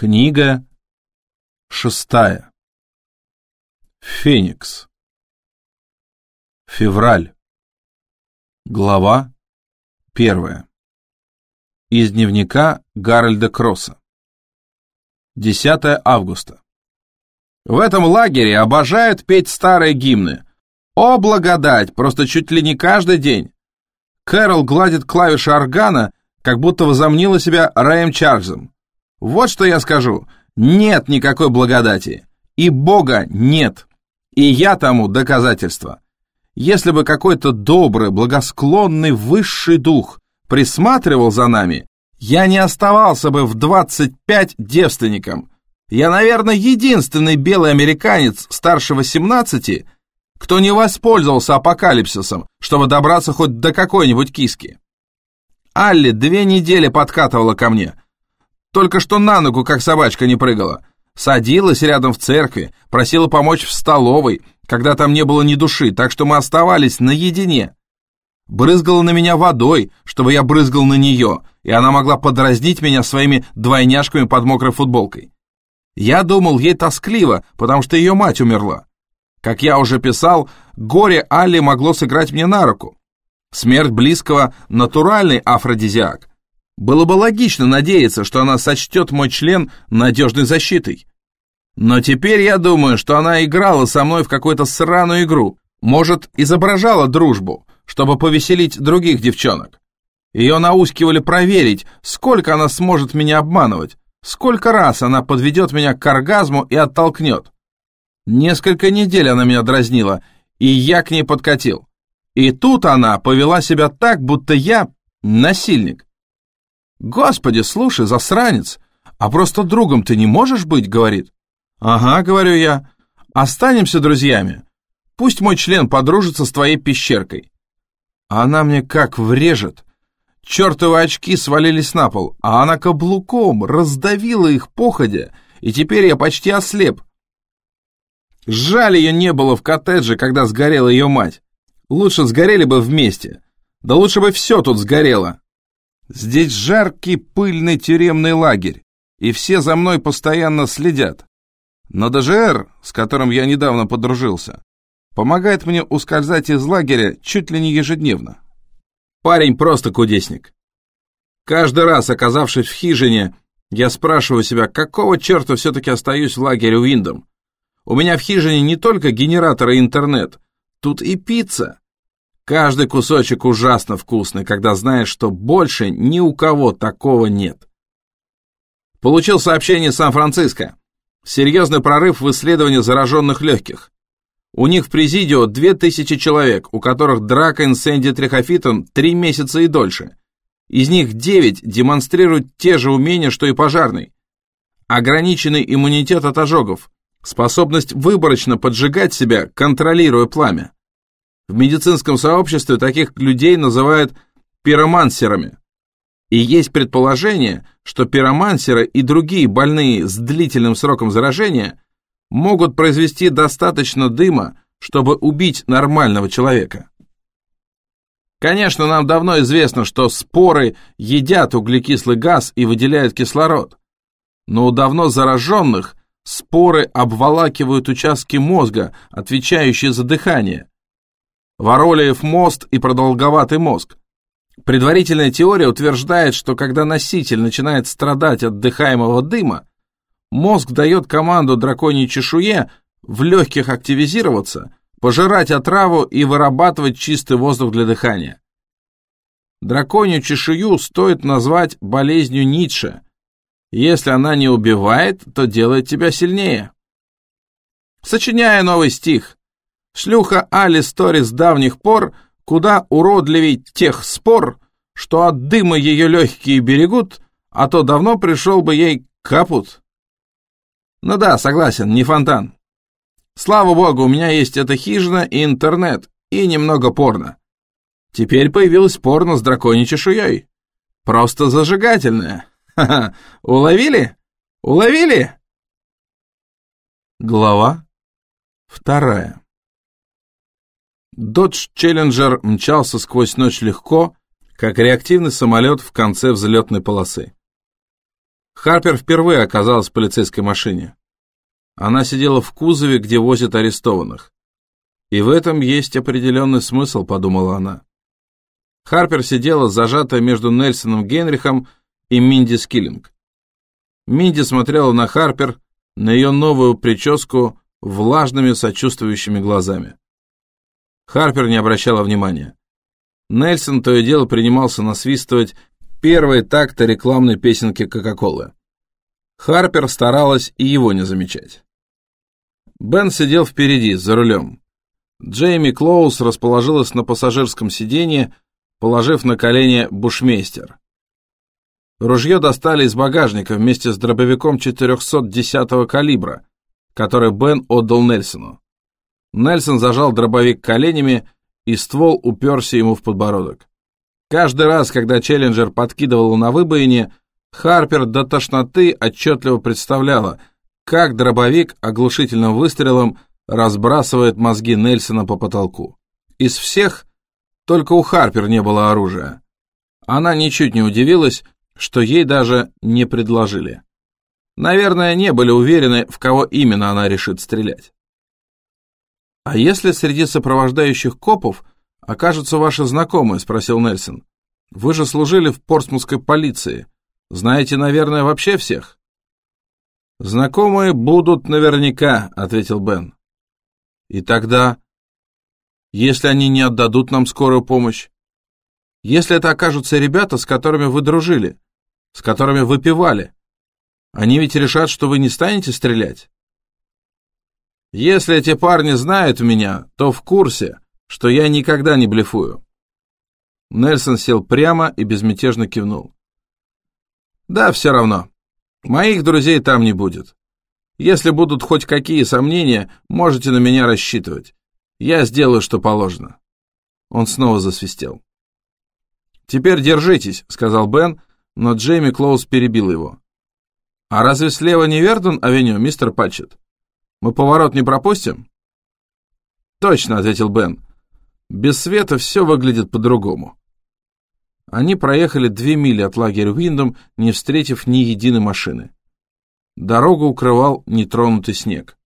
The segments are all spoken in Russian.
Книга шестая. Феникс. Февраль. Глава первая. Из дневника Гарольда Кросса. 10 августа. В этом лагере обожают петь старые гимны. О, благодать, просто чуть ли не каждый день. Кэрол гладит клавиши органа, как будто возомнила себя Рэем Чарльзом. Вот что я скажу. Нет никакой благодати. И Бога нет. И я тому доказательство. Если бы какой-то добрый, благосклонный высший дух присматривал за нами, я не оставался бы в 25 девственником. Я, наверное, единственный белый американец старше 18, кто не воспользовался апокалипсисом, чтобы добраться хоть до какой-нибудь киски. Алли две недели подкатывала ко мне – только что на ногу, как собачка, не прыгала. Садилась рядом в церкви, просила помочь в столовой, когда там не было ни души, так что мы оставались наедине. Брызгала на меня водой, чтобы я брызгал на нее, и она могла подразнить меня своими двойняшками под мокрой футболкой. Я думал, ей тоскливо, потому что ее мать умерла. Как я уже писал, горе Алли могло сыграть мне на руку. Смерть близкого – натуральный афродизиак. Было бы логично надеяться, что она сочтет мой член надежной защитой. Но теперь я думаю, что она играла со мной в какую-то сраную игру. Может, изображала дружбу, чтобы повеселить других девчонок. Ее наускивали проверить, сколько она сможет меня обманывать, сколько раз она подведет меня к оргазму и оттолкнет. Несколько недель она меня дразнила, и я к ней подкатил. И тут она повела себя так, будто я насильник. «Господи, слушай, засранец, а просто другом ты не можешь быть?» — говорит. «Ага», — говорю я, — «останемся друзьями. Пусть мой член подружится с твоей пещеркой». Она мне как врежет. Чертовы очки свалились на пол, а она каблуком раздавила их походя, и теперь я почти ослеп. Жаль ее не было в коттедже, когда сгорела ее мать. Лучше сгорели бы вместе. Да лучше бы все тут сгорело. Здесь жаркий пыльный тюремный лагерь, и все за мной постоянно следят. Но ДЖР, с которым я недавно подружился, помогает мне ускользать из лагеря чуть ли не ежедневно. Парень просто кудесник. Каждый раз, оказавшись в хижине, я спрашиваю себя, какого черта все-таки остаюсь в лагере Уиндом? У меня в хижине не только генератор и интернет, тут и пицца. Каждый кусочек ужасно вкусный, когда знаешь, что больше ни у кого такого нет. Получил сообщение Сан-Франциско. Серьезный прорыв в исследовании зараженных легких. У них в Президио 2000 человек, у которых драка инсенди трихофитом 3 месяца и дольше. Из них 9 демонстрируют те же умения, что и пожарный. Ограниченный иммунитет от ожогов, способность выборочно поджигать себя, контролируя пламя. В медицинском сообществе таких людей называют пиромансерами. И есть предположение, что пиромансеры и другие больные с длительным сроком заражения могут произвести достаточно дыма, чтобы убить нормального человека. Конечно, нам давно известно, что споры едят углекислый газ и выделяют кислород. Но у давно зараженных споры обволакивают участки мозга, отвечающие за дыхание, Воролиев мост и продолговатый мозг. Предварительная теория утверждает, что когда носитель начинает страдать от дыхаемого дыма, мозг дает команду драконьей чешуе в легких активизироваться, пожирать отраву и вырабатывать чистый воздух для дыхания. Драконью чешую стоит назвать болезнью Ницше. Если она не убивает, то делает тебя сильнее. Сочиняя новый стих, Шлюха Али Стори с давних пор куда уродливей тех спор, что от дыма ее легкие берегут, а то давно пришел бы ей капут. Ну да, согласен, не фонтан. Слава богу, у меня есть эта хижина и интернет, и немного порно. Теперь появилось порно с драконьей чешуей. Просто зажигательное. Ха-ха, уловили? Уловили? Глава вторая. Додж Челленджер мчался сквозь ночь легко, как реактивный самолет в конце взлетной полосы. Харпер впервые оказалась в полицейской машине. Она сидела в кузове, где возят арестованных. И в этом есть определенный смысл, подумала она. Харпер сидела зажатая между Нельсоном Генрихом и Минди Скиллинг. Минди смотрела на Харпер, на ее новую прическу влажными сочувствующими глазами. Харпер не обращала внимания. Нельсон то и дело принимался насвистывать первые такты рекламной песенки Кока-Колы. Харпер старалась и его не замечать. Бен сидел впереди, за рулем. Джейми Клоус расположилась на пассажирском сиденье, положив на колени бушмейстер. Ружье достали из багажника вместе с дробовиком 410-го калибра, который Бен отдал Нельсону. Нельсон зажал дробовик коленями, и ствол уперся ему в подбородок. Каждый раз, когда Челленджер подкидывал на выбоине, Харпер до тошноты отчетливо представляла, как дробовик оглушительным выстрелом разбрасывает мозги Нельсона по потолку. Из всех только у Харпер не было оружия. Она ничуть не удивилась, что ей даже не предложили. Наверное, не были уверены, в кого именно она решит стрелять. «А если среди сопровождающих копов окажутся ваши знакомые?» – спросил Нельсон. «Вы же служили в портсмутской полиции. Знаете, наверное, вообще всех?» «Знакомые будут наверняка», — ответил Бен. «И тогда, если они не отдадут нам скорую помощь, если это окажутся ребята, с которыми вы дружили, с которыми выпивали. Они ведь решат, что вы не станете стрелять. Если эти парни знают меня, то в курсе, что я никогда не блефую. Нельсон сел прямо и безмятежно кивнул. Да, все равно. Моих друзей там не будет. Если будут хоть какие сомнения, можете на меня рассчитывать. Я сделаю, что положено. Он снова засвистел. «Теперь держитесь», — сказал Бен, но Джейми Клоус перебил его. «А разве слева не Вердон-авеню, мистер Патчет? Мы поворот не пропустим?» «Точно», — ответил Бен. «Без света все выглядит по-другому». Они проехали две мили от лагеря Уиндом, не встретив ни единой машины. Дорогу укрывал нетронутый снег.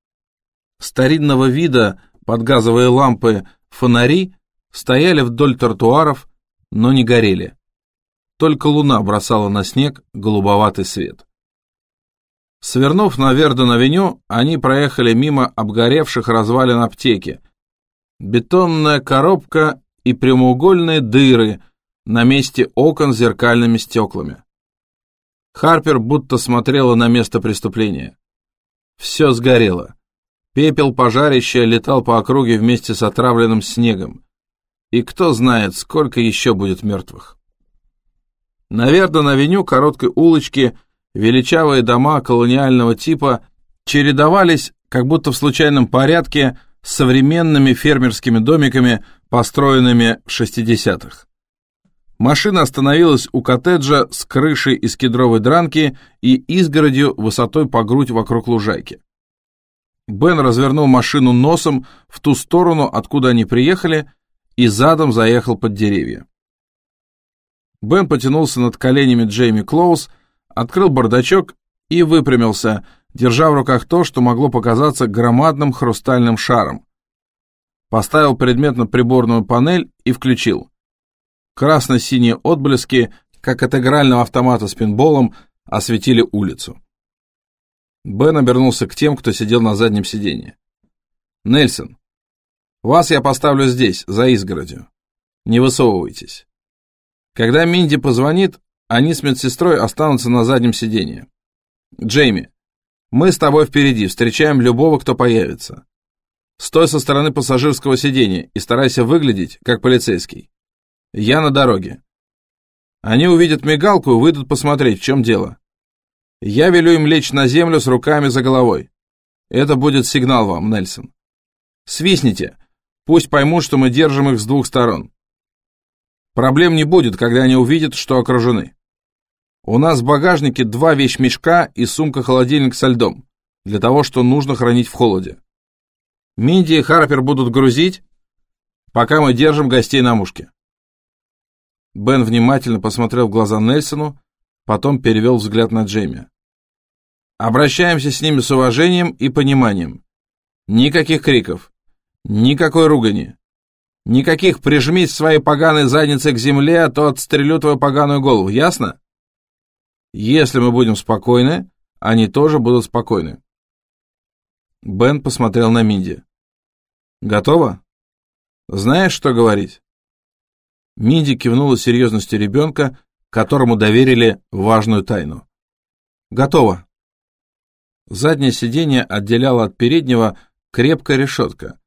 Старинного вида под газовые лампы фонари стояли вдоль тротуаров, но не горели. Только луна бросала на снег голубоватый свет. Свернув на Верден-авеню, они проехали мимо обгоревших развалин аптеки. Бетонная коробка и прямоугольные дыры на месте окон с зеркальными стеклами. Харпер будто смотрела на место преступления. Все сгорело. Пепел пожарища летал по округе вместе с отравленным снегом. И кто знает, сколько еще будет мертвых. На Вердон-авеню короткой улочки величавые дома колониального типа чередовались, как будто в случайном порядке, с современными фермерскими домиками, построенными в 60-х. Машина остановилась у коттеджа с крышей из кедровой дранки и изгородью высотой по грудь вокруг лужайки. Бен развернул машину носом в ту сторону, откуда они приехали, и задом заехал под деревья. Бен потянулся над коленями Джейми Клоус, открыл бардачок и выпрямился, держа в руках то, что могло показаться громадным хрустальным шаром. Поставил предмет на приборную панель и включил. Красно-синие отблески, как от игрального автомата с пинболом, осветили улицу. Бен обернулся к тем, кто сидел на заднем сиденье. «Нельсон, вас я поставлю здесь, за изгородью. Не высовывайтесь. Когда Минди позвонит, они с медсестрой останутся на заднем сиденье. Джейми, мы с тобой впереди, встречаем любого, кто появится. Стой со стороны пассажирского сиденья и старайся выглядеть, как полицейский. Я на дороге. Они увидят мигалку и выйдут посмотреть, в чем дело. Я велю им лечь на землю с руками за головой. Это будет сигнал вам, Нельсон. Свистните, пусть поймут, что мы держим их с двух сторон. Проблем не будет, когда они увидят, что окружены. У нас в багажнике два вещмешка и сумка-холодильник со льдом. для того, что нужно хранить в холоде. Минди и Харпер будут грузить, пока мы держим гостей на мушке. Бен внимательно посмотрел в глаза Нельсону, потом перевел взгляд на Джейми. Обращаемся с ними с уважением и пониманием. Никаких криков, никакой ругани, никаких «прижмись своей поганой задницей к земле, а то отстрелю твою поганую голову», ясно? Если мы будем спокойны, они тоже будут спокойны. Бен посмотрел на Минди. «Готово? Знаешь, что говорить?» Минди кивнула серьезностью ребенка, которому доверили важную тайну. «Готово». Заднее сиденье отделяло от переднего крепкая решетка,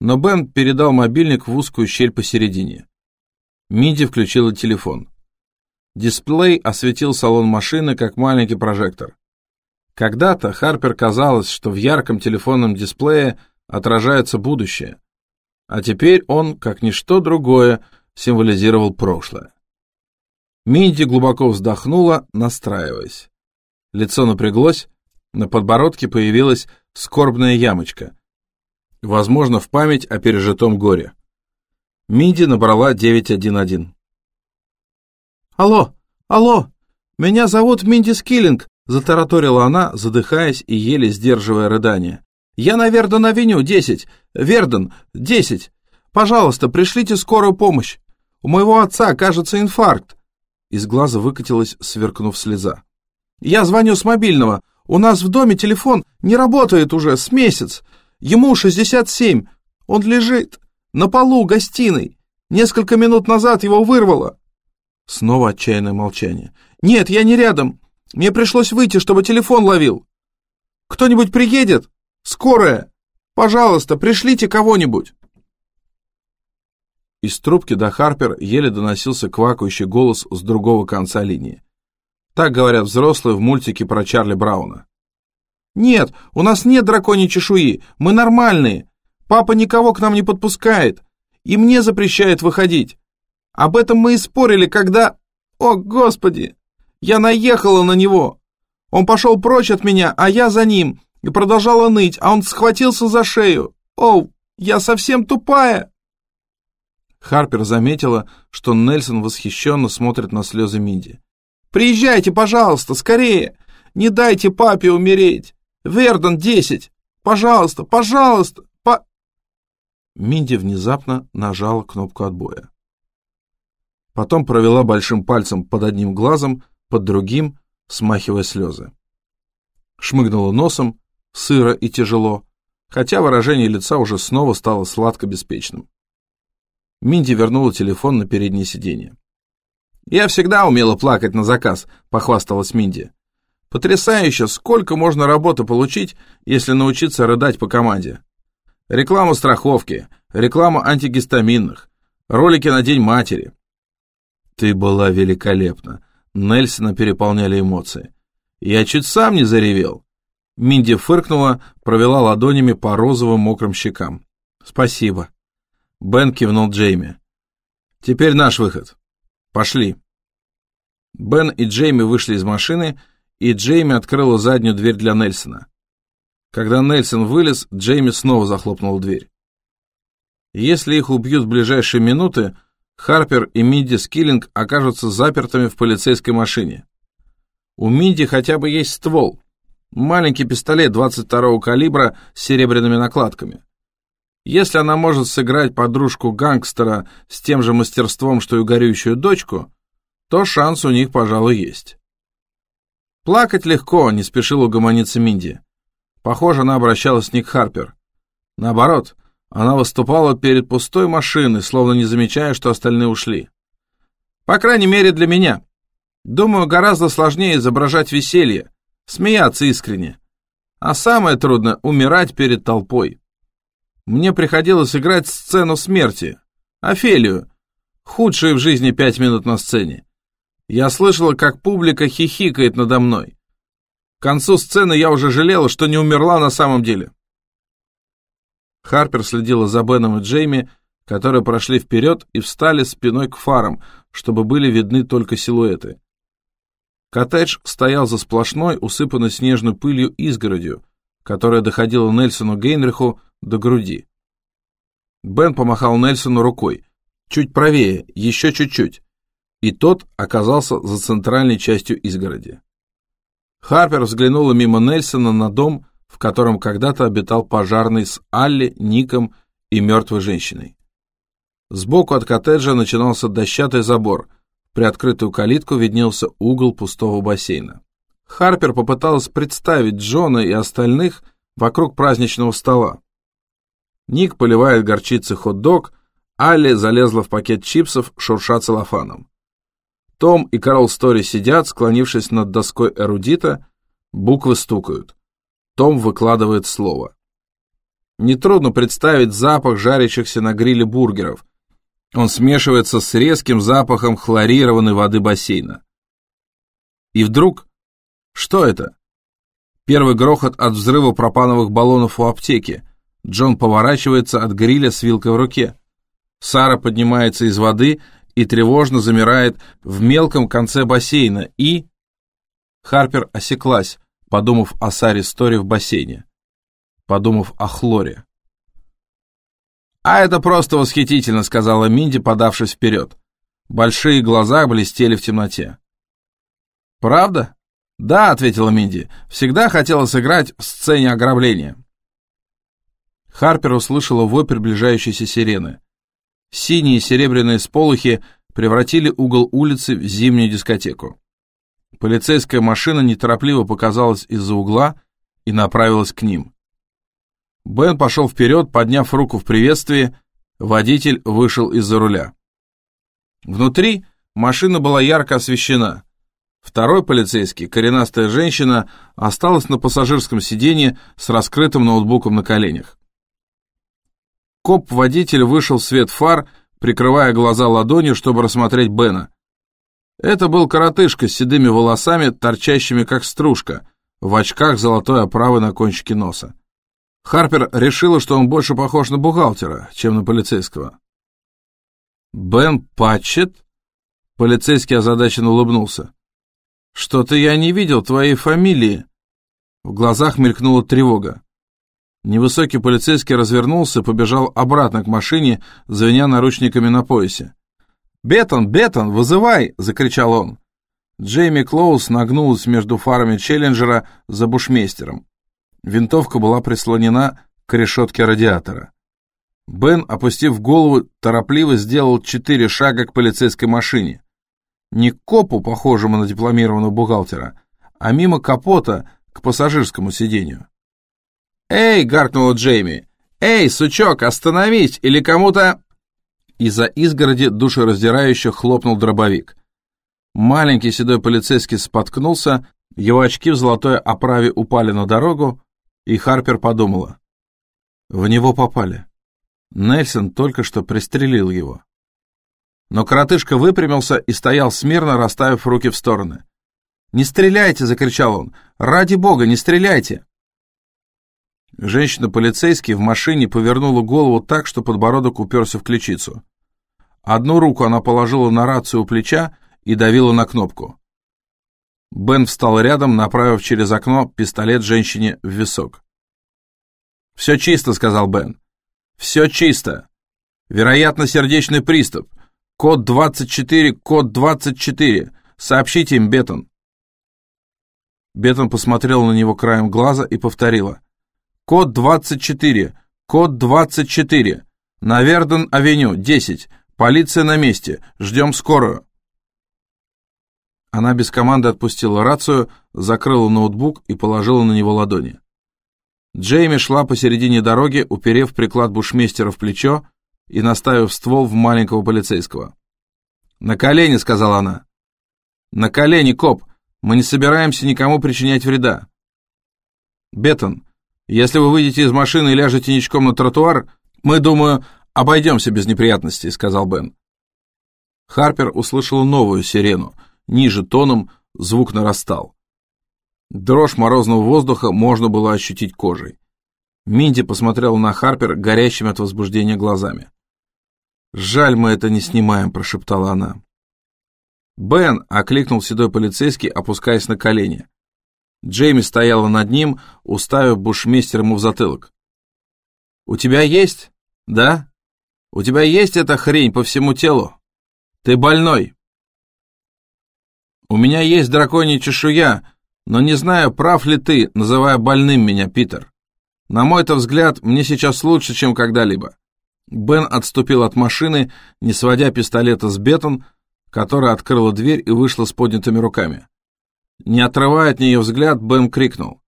но Бен передал мобильник в узкую щель посередине. Минди включила телефон. Дисплей осветил салон машины, как маленький прожектор. Когда-то Харпер казалось, что в ярком телефонном дисплее отражается будущее, а теперь он, как ничто другое, символизировал прошлое. Минди глубоко вздохнула, настраиваясь. Лицо напряглось, на подбородке появилась скорбная ямочка. Возможно, в память о пережитом горе. Минди набрала 911. «Алло, алло, меня зовут Минди Скиллинг», затараторила она, задыхаясь и еле сдерживая рыдание. «Я на Вердон-авеню, 10, Вердон, 10. Пожалуйста, пришлите скорую помощь. У моего отца, кажется, инфаркт». Из глаза выкатилась, сверкнув слеза. «Я звоню с мобильного. У нас в доме телефон не работает уже с месяц. Ему 67. Он лежит на полу гостиной. Несколько минут назад его вырвало». Снова отчаянное молчание. «Нет, я не рядом. Мне пришлось выйти, чтобы телефон ловил. Кто-нибудь приедет? Скорая! Пожалуйста, пришлите кого-нибудь!» Из трубки до Харпер еле доносился квакающий голос с другого конца линии. Так говорят взрослые в мультике про Чарли Брауна. «Нет, у нас нет драконьей чешуи, мы нормальные. Папа никого к нам не подпускает, и мне запрещает выходить. Об этом мы и спорили, когда... О, Господи! Я наехала на него. Он пошел прочь от меня, а я за ним, и продолжала ныть, а он схватился за шею. О, я совсем тупая!» Харпер заметила, что Нельсон восхищенно смотрит на слезы Минди. «Приезжайте, пожалуйста, скорее! Не дайте папе умереть! Вердон, десять! Пожалуйста, пожалуйста, по...» Минди внезапно нажала кнопку отбоя. Потом провела большим пальцем под одним глазом, под другим, смахивая слезы. Шмыгнула носом, сыро и тяжело, хотя выражение лица уже снова стало сладко-беспечным. Минди вернула телефон на переднее сиденье. «Я всегда умела плакать на заказ», — похвасталась Минди. «Потрясающе, сколько можно работы получить, если научиться рыдать по команде. Реклама страховки, реклама антигистаминных, ролики на День матери». «Ты была великолепна», — Нельсона переполняли эмоции. «Я чуть сам не заревел». Минди фыркнула, провела ладонями по розовым мокрым щекам. «Спасибо». Бен кивнул Джейми. «Теперь наш выход. Пошли». Бен и Джейми вышли из машины, и Джейми открыла заднюю дверь для Нельсона. Когда Нельсон вылез, Джейми снова захлопнул дверь. Если их убьют в ближайшие минуты, Харпер и Мидди Скиллинг окажутся запертыми в полицейской машине. У Мидди хотя бы есть ствол. Маленький пистолет 22-го калибра с серебряными накладками. Если она может сыграть подружку гангстера с тем же мастерством, что и горючую дочку, то шанс у них, пожалуй, есть. Плакать легко, не спешил угомониться Минди. Похоже, она обращалась не к Харпер. Наоборот, она выступала перед пустой машиной, словно не замечая, что остальные ушли. По крайней мере, для меня. Думаю, гораздо сложнее изображать веселье, смеяться искренне. А самое трудное — умирать перед толпой. Мне приходилось играть сцену смерти. Офелию. Худшие в жизни пять минут на сцене. Я слышала, как публика хихикает надо мной. К концу сцены я уже жалела, что не умерла на самом деле. Харпер следила за Беном и Джейми, которые прошли вперед и встали спиной к фарам, чтобы были видны только силуэты. Коттедж стоял за сплошной, усыпанной снежной пылью изгородью, которая доходила Нельсону Гейнриху до груди. Бен помахал Нельсону рукой. Чуть правее, еще чуть-чуть. И тот оказался за центральной частью изгороди. Харпер взглянула мимо Нельсона на дом, в котором когда-то обитал пожарный с Алли, Ником и мертвой женщиной. Сбоку от коттеджа начинался дощатый забор, приоткрытую калитку виднелся угол пустого бассейна. Харпер попыталась представить Джона и остальных вокруг праздничного стола. Ник поливает горчицей хот-дог, Алли залезла в пакет чипсов, шурша целлофаном. Том и Карл Стори сидят, склонившись над доской эрудита, буквы стукают. Том выкладывает слово. Нетрудно представить запах жарящихся на гриле бургеров. Он смешивается с резким запахом хлорированной воды бассейна. И вдруг... Что это? Первый грохот от взрыва пропановых баллонов у аптеки. Джон поворачивается от гриля с вилкой в руке. Сара поднимается из воды и тревожно замирает в мелком конце бассейна и... Харпер осеклась, подумав о Саре Стори в бассейне, подумав о Хлоре. «А это просто восхитительно», — сказала Минди, подавшись вперед. Большие глаза блестели в темноте. «Правда?» «Да», — ответила Минди, — «всегда хотела сыграть в сцене ограбления». Харпер услышала вой приближающейся сирены. Синие серебряные сполохи превратили угол улицы в зимнюю дискотеку. Полицейская машина неторопливо показалась из-за угла и направилась к ним. Бен пошел вперед, подняв руку в приветствии, водитель вышел из-за руля. Внутри машина была ярко освещена. Второй полицейский, коренастая женщина, осталась на пассажирском сиденье с раскрытым ноутбуком на коленях. Коп-водитель вышел в свет фар, прикрывая глаза ладонью, чтобы рассмотреть Бена. Это был коротышка с седыми волосами, торчащими как стружка, в очках золотой оправы на кончике носа. Харпер решила, что он больше похож на бухгалтера, чем на полицейского. «Бен Патчет?» Полицейский озадаченно улыбнулся. «Что-то я не видел твоей фамилии». В глазах мелькнула тревога. Невысокий полицейский развернулся и побежал обратно к машине, звеня наручниками на поясе. «Беттон, Беттон, вызывай!» — закричал он. Джейми Клоус нагнулась между фарами Челленджера за бушмейстером. Винтовка была прислонена к решетке радиатора. Бен, опустив голову, торопливо сделал четыре шага к полицейской машине. Не к копу, похожему на дипломированного бухгалтера, а мимо капота к пассажирскому сиденью. «Эй!» — гаркнула Джейми. «Эй, сучок, остановись! Или кому-то...» Из-за изгороди душераздирающе хлопнул дробовик. Маленький седой полицейский споткнулся, его очки в золотой оправе упали на дорогу, и Харпер подумала. В него попали. Нельсон только что пристрелил его. Но коротышка выпрямился и стоял смирно, расставив руки в стороны. «Не стреляйте!» — закричал он. «Ради бога, не стреляйте!» Женщина-полицейский в машине повернула голову так, что подбородок уперся в ключицу. Одну руку она положила на рацию у плеча и давила на кнопку. Бен встал рядом, направив через окно пистолет женщине в висок. «Все чисто», — сказал Бен. «Все чисто. Вероятно, сердечный приступ. Код 24, код 24. Сообщите им, Беттон». Беттон посмотрел на него краем глаза и повторила. Код 24. Код 24. На Верден-авеню, 10. Полиция на месте. Ждем скорую. Она без команды отпустила рацию, закрыла ноутбук и положила на него ладони. Джейми шла посередине дороги, уперев приклад бушмейстера в плечо и наставив ствол в маленького полицейского. «На колени», — сказала она. «На колени, коп! Мы не собираемся никому причинять вреда». «Беттон, если вы выйдете из машины и ляжете ничком на тротуар, мы, думаю, обойдемся без неприятностей», — сказал Бен. Харпер услышал новую сирену. Ниже тоном звук нарастал. Дрожь морозного воздуха можно было ощутить кожей. Минди посмотрел на Харпер горящими от возбуждения глазами. «Жаль, мы это не снимаем», — прошептала она. «Бен!» — окликнул седой полицейский, опускаясь на колени. Джейми стояла над ним, уставив бушмейстер ему в затылок. «У тебя есть? Да? У тебя есть эта хрень по всему телу? Ты больной!» «У меня есть драконья чешуя, но не знаю, прав ли ты, называя больным меня, Питер. На мой-то взгляд, мне сейчас лучше, чем когда-либо». Бен отступил от машины, не сводя пистолета с бетон, которая открыла дверь и вышла с поднятыми руками. Не отрывая от нее взгляд, Бен крикнул.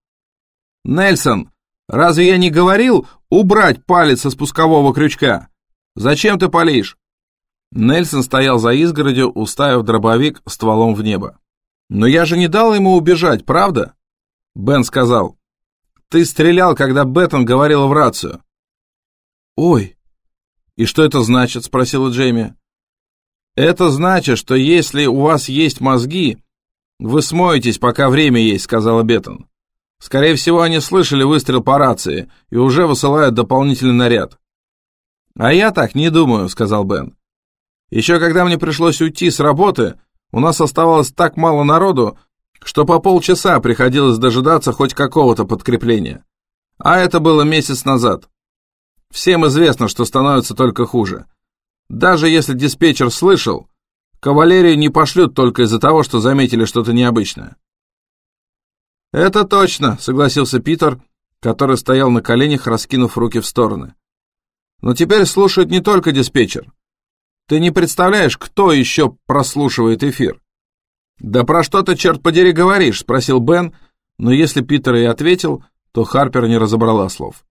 «Нельсон, разве я не говорил убрать палец со спускового крючка? Зачем ты палишь?» Нельсон стоял за изгородью, уставив дробовик стволом в небо. «Но я же не дал ему убежать, правда?» Бен сказал. «Ты стрелял, когда Беттон говорила в рацию». «Ой, и что это значит?» — спросила Джейми. «Это значит, что если у вас есть мозги, вы смоетесь, пока время есть», — сказала Беттон. «Скорее всего, они слышали выстрел по рации и уже высылают дополнительный наряд». «А я так не думаю», — сказал Бен. «Еще когда мне пришлось уйти с работы, у нас оставалось так мало народу, что по полчаса приходилось дожидаться хоть какого-то подкрепления. А это было месяц назад. Всем известно, что становится только хуже. Даже если диспетчер слышал, кавалерию не пошлют только из-за того, что заметили что-то необычное. «Это точно», — согласился Питер, который стоял на коленях, раскинув руки в стороны. «Но теперь слушает не только диспетчер. Ты не представляешь, кто еще прослушивает эфир?» «Да про что ты, черт подери, говоришь?» — спросил Бен, но если Питер и ответил, то Харпер не разобрала слов.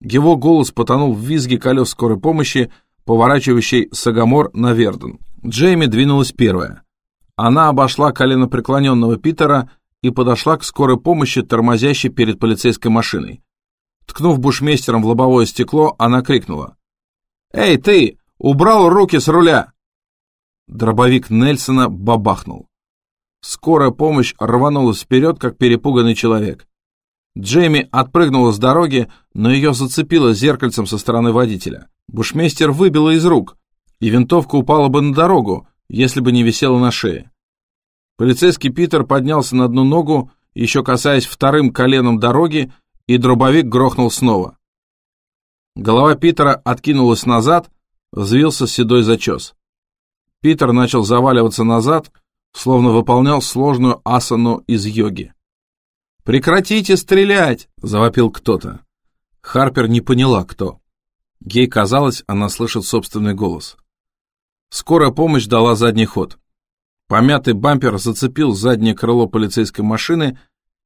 Его голос потонул в визге колес скорой помощи, поворачивающей Сагамор на Верден. Джейми двинулась первая. Она обошла коленопреклоненного Питера и подошла к скорой помощи, тормозящей перед полицейской машиной. Ткнув бушмейстером в лобовое стекло, она крикнула. «Эй, ты! Убрал руки с руля!» Дробовик Нельсона бабахнул. Скорая помощь рванулась вперед, как перепуганный человек. Джейми отпрыгнула с дороги, но ее зацепило зеркальцем со стороны водителя. Бушмейстер выбила из рук, и винтовка упала бы на дорогу, если бы не висела на шее. Полицейский Питер поднялся на одну ногу, еще касаясь вторым коленом дороги, и дробовик грохнул снова. Голова Питера откинулась назад, взвился седой зачес. Питер начал заваливаться назад, словно выполнял сложную асану из йоги. «Прекратите стрелять!» — завопил кто-то. Харпер не поняла, кто. Ей казалось, она слышит собственный голос. Скорая помощь дала задний ход. Помятый бампер зацепил заднее крыло полицейской машины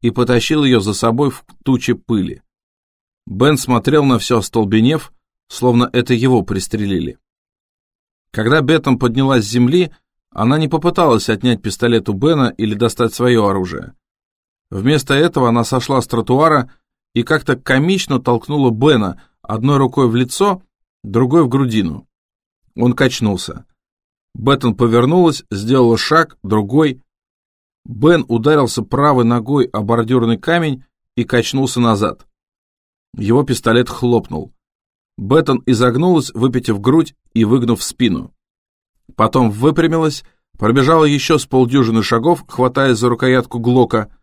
и потащил ее за собой в туче пыли. Бен смотрел на все остолбенев, словно это его пристрелили. Когда Беттон поднялась с земли, она не попыталась отнять пистолет у Бена или достать свое оружие. Вместо этого она сошла с тротуара и как-то комично толкнула Бена одной рукой в лицо, другой в грудину. Он качнулся. Беттон повернулась, сделала шаг, другой. Бен ударился правой ногой о бордюрный камень и качнулся назад. Его пистолет хлопнул. Беттон изогнулась, выпитив грудь и выгнув спину. Потом выпрямилась, пробежала еще с полдюжины шагов, хватаясь за рукоятку Глока,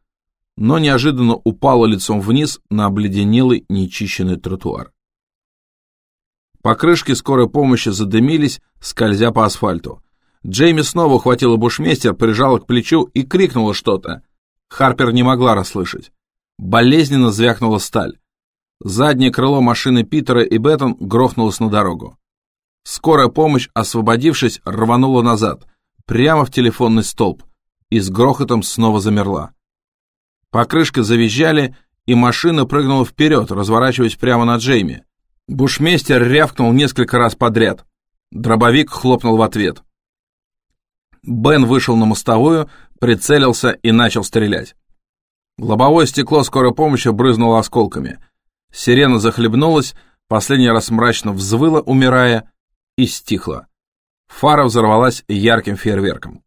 но неожиданно упала лицом вниз на обледенелый нечищенный тротуар. Покрышки скорой помощи задымились, скользя по асфальту. Джейми снова ухватила бушмейстер, прижала к плечу и крикнула что-то. Харпер не могла расслышать. Болезненно звякнула сталь. Заднее крыло машины Питера и Беттон грохнулось на дорогу. Скорая помощь, освободившись, рванула назад, прямо в телефонный столб, и с грохотом снова замерла. Покрышки завизжали, и машина прыгнула вперед, разворачиваясь прямо на Джейми. Бушмейстер рявкнул несколько раз подряд. Дробовик хлопнул в ответ. Бен вышел на мостовую, прицелился и начал стрелять. Лобовое стекло скорой помощи брызнуло осколками. Сирена захлебнулась, последний раз мрачно взвыла, умирая, и стихла. Фара взорвалась ярким фейерверком.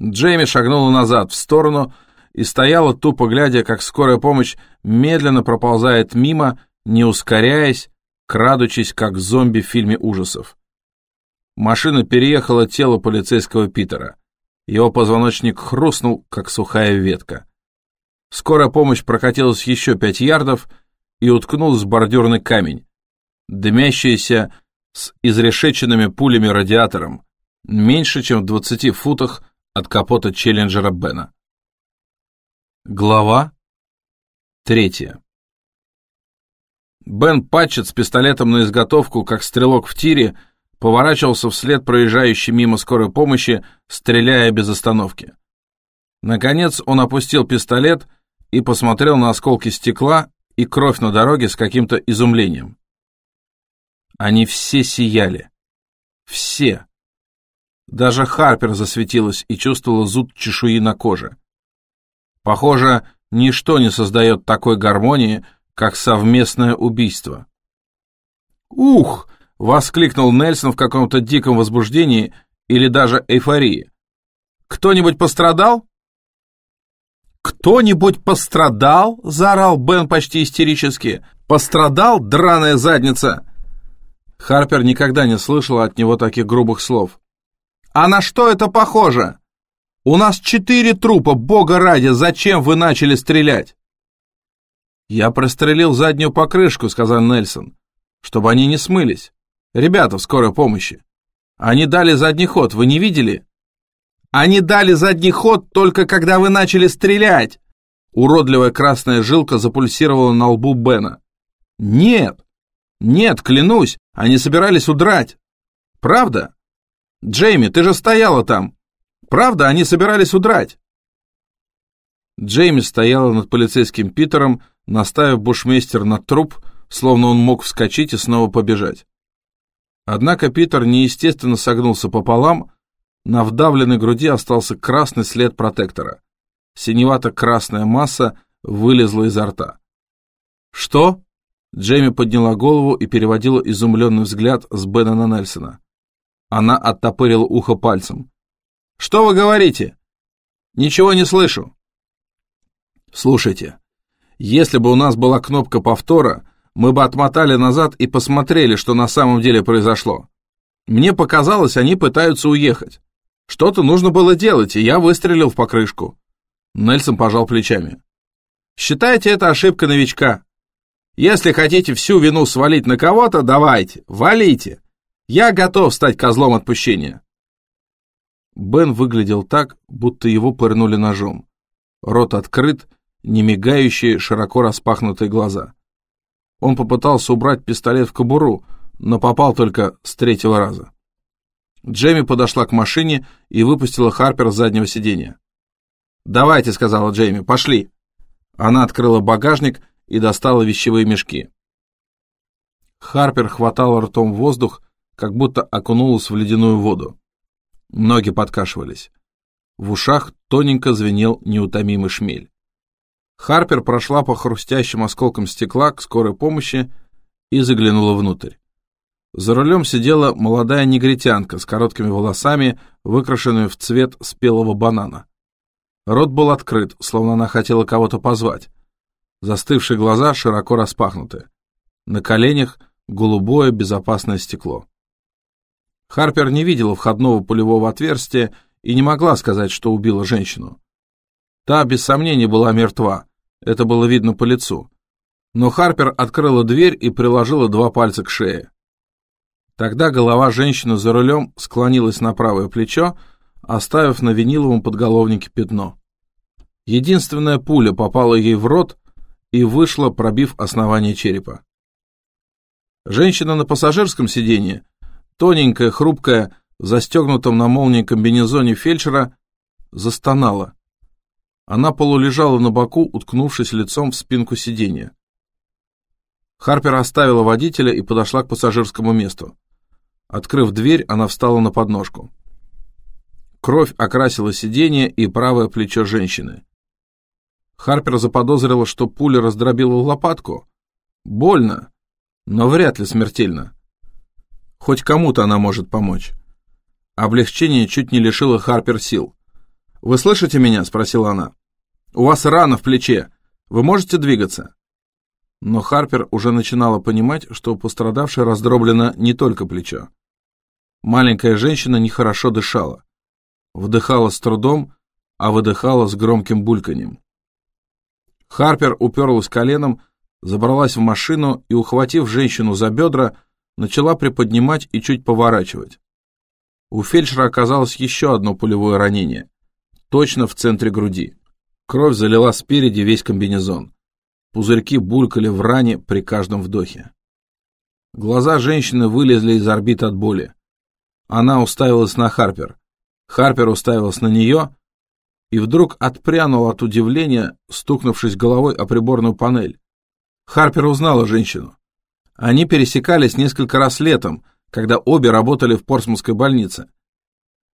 Джейми шагнула назад, в сторону, и стояла тупо глядя, как скорая помощь медленно проползает мимо, не ускоряясь, крадучись, как зомби в фильме ужасов. Машина переехала тело полицейского Питера. Его позвоночник хрустнул, как сухая ветка. Скорая помощь прокатилась еще пять ярдов и уткнулась в бордюрный камень, дымящийся с изрешеченными пулями радиатором, меньше, чем в 20 футах от капота Челленджера Бена. Глава третья. Бен Патчет с пистолетом на изготовку, как стрелок в тире, поворачивался вслед проезжающей мимо скорой помощи, стреляя без остановки. Наконец он опустил пистолет и посмотрел на осколки стекла и кровь на дороге с каким-то изумлением. Они все сияли. Все. Даже Харпер засветилась и чувствовала зуд чешуи на коже. Похоже, ничто не создает такой гармонии, как совместное убийство. «Ух!» — воскликнул Нельсон в каком-то диком возбуждении или даже эйфории. «Кто-нибудь пострадал?» «Кто-нибудь пострадал?» — заорал Бен почти истерически. «Пострадал, драная задница!» Харпер никогда не слышала от него таких грубых слов. «А на что это похоже? У нас четыре трупа, бога ради, зачем вы начали стрелять?» «Я прострелил заднюю покрышку», — сказал Нельсон, «чтобы они не смылись. Ребята в скорой помощи. Они дали задний ход, вы не видели?» Они дали задний ход только когда вы начали стрелять. Уродливая красная жилка запульсировала на лбу Бена. Нет, нет, клянусь, они собирались удрать. Правда? Джейми, ты же стояла там. Правда, они собирались удрать. Джейми стояла над полицейским Питером, наставив бушмейстер на труп, словно он мог вскочить и снова побежать. Однако Питер неестественно согнулся пополам, на вдавленной груди остался красный след протектора. Синевато-красная масса вылезла изо рта. «Что?» Джейми подняла голову и переводила изумленный взгляд с Бена на Нельсона. Она оттопырила ухо пальцем. «Что вы говорите?» «Ничего не слышу». «Слушайте, если бы у нас была кнопка повтора, мы бы отмотали назад и посмотрели, что на самом деле произошло. Мне показалось, они пытаются уехать. Что-то нужно было делать, и я выстрелил в покрышку. Нельсон пожал плечами. Считайте это ошибка новичка. Если хотите всю вину свалить на кого-то, давайте, валите. Я готов стать козлом отпущения. Бен выглядел так, будто его пырнули ножом. Рот открыт, немигающие, широко распахнутые глаза. Он попытался убрать пистолет в кобуру, но попал только с третьего раза. Джейми подошла к машине и выпустила Харпер с заднего сиденья. «Давайте», — сказала Джейми, — «пошли». Она открыла багажник и достала вещевые мешки. Харпер хватала ртом воздух, как будто окунулась в ледяную воду. Ноги подкашивались. В ушах тоненько звенел неутомимый шмель. Харпер прошла по хрустящим осколкам стекла к скорой помощи и заглянула внутрь. За рулем сидела молодая негритянка с короткими волосами, выкрашенными в цвет спелого банана. Рот был открыт, словно она хотела кого-то позвать. Застывшие глаза широко распахнуты. На коленях голубое безопасное стекло. Харпер не видела входного пулевого отверстия и не могла сказать, что убила женщину. Та, без сомнения, была мертва, это было видно по лицу. Но Харпер открыла дверь и приложила два пальца к шее. Тогда голова женщины за рулем склонилась на правое плечо, оставив на виниловом подголовнике пятно. Единственная пуля попала ей в рот и вышла, пробив основание черепа. Женщина на пассажирском сиденье, тоненькая, хрупкая, в застегнутом на молнии комбинезоне фельдшера, застонала. Она полулежала на боку, уткнувшись лицом в спинку сиденья. Харпер оставила водителя и подошла к пассажирскому месту. Открыв дверь, она встала на подножку. Кровь окрасила сиденье и правое плечо женщины. Харпер заподозрила, что пуля раздробила лопатку. Больно, но вряд ли смертельно. Хоть кому-то она может помочь. Облегчение чуть не лишило Харпер сил. «Вы слышите меня?» — спросила она. «У вас рана в плече. Вы можете двигаться?» Но Харпер уже начинала понимать, что у пострадавшей раздроблено не только плечо. Маленькая женщина нехорошо дышала. Вдыхала с трудом, а выдыхала с громким бульканьем. Харпер уперлась коленом, забралась в машину и, ухватив женщину за бедра, начала приподнимать и чуть поворачивать. У фельдшера оказалось еще одно пулевое ранение, точно в центре груди. Кровь залила спереди весь комбинезон. Пузырьки булькали в ране при каждом вдохе. Глаза женщины вылезли из орбит от боли. Она уставилась на Харпер. Харпер уставилась на нее и вдруг отпрянул от удивления, стукнувшись головой о приборную панель. Харпер узнала женщину. Они пересекались несколько раз летом, когда обе работали в Портсмутской больнице.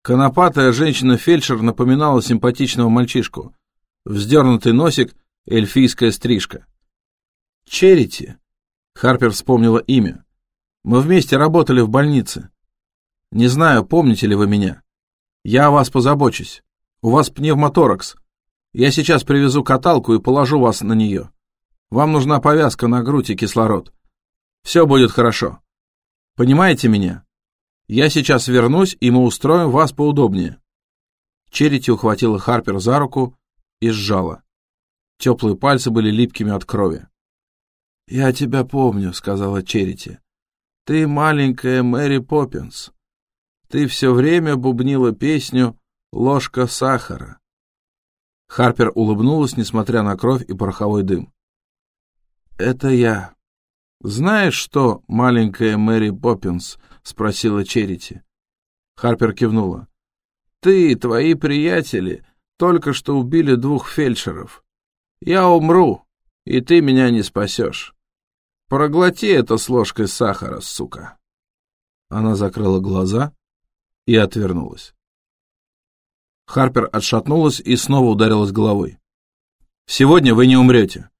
Конопатая женщина-фельдшер напоминала симпатичного мальчишку. Вздернутый носик, эльфийская стрижка. «Черити», — Харпер вспомнила имя. «Мы вместе работали в больнице. Не знаю, помните ли вы меня. Я о вас позабочусь. У вас пневмоторакс. Я сейчас привезу каталку и положу вас на нее. Вам нужна повязка на грудь и кислород. Все будет хорошо. Понимаете меня? Я сейчас вернусь, и мы устроим вас поудобнее». Черити ухватила Харпер за руку и сжала. Теплые пальцы были липкими от крови. «Я тебя помню», — сказала Черити. «Ты маленькая Мэри Поппинс. Ты все время бубнила песню «Ложка сахара». Харпер улыбнулась, несмотря на кровь и пороховой дым. «Это я. Знаешь что, маленькая Мэри Поппинс?» — спросила Черити. Харпер кивнула. «Ты и твои приятели только что убили двух фельдшеров. Я умру, и ты меня не спасешь. Проглоти это с ложкой сахара, сука». Она закрыла глаза и отвернулась. Харпер отшатнулась и снова ударилась головой. «Сегодня вы не умрете.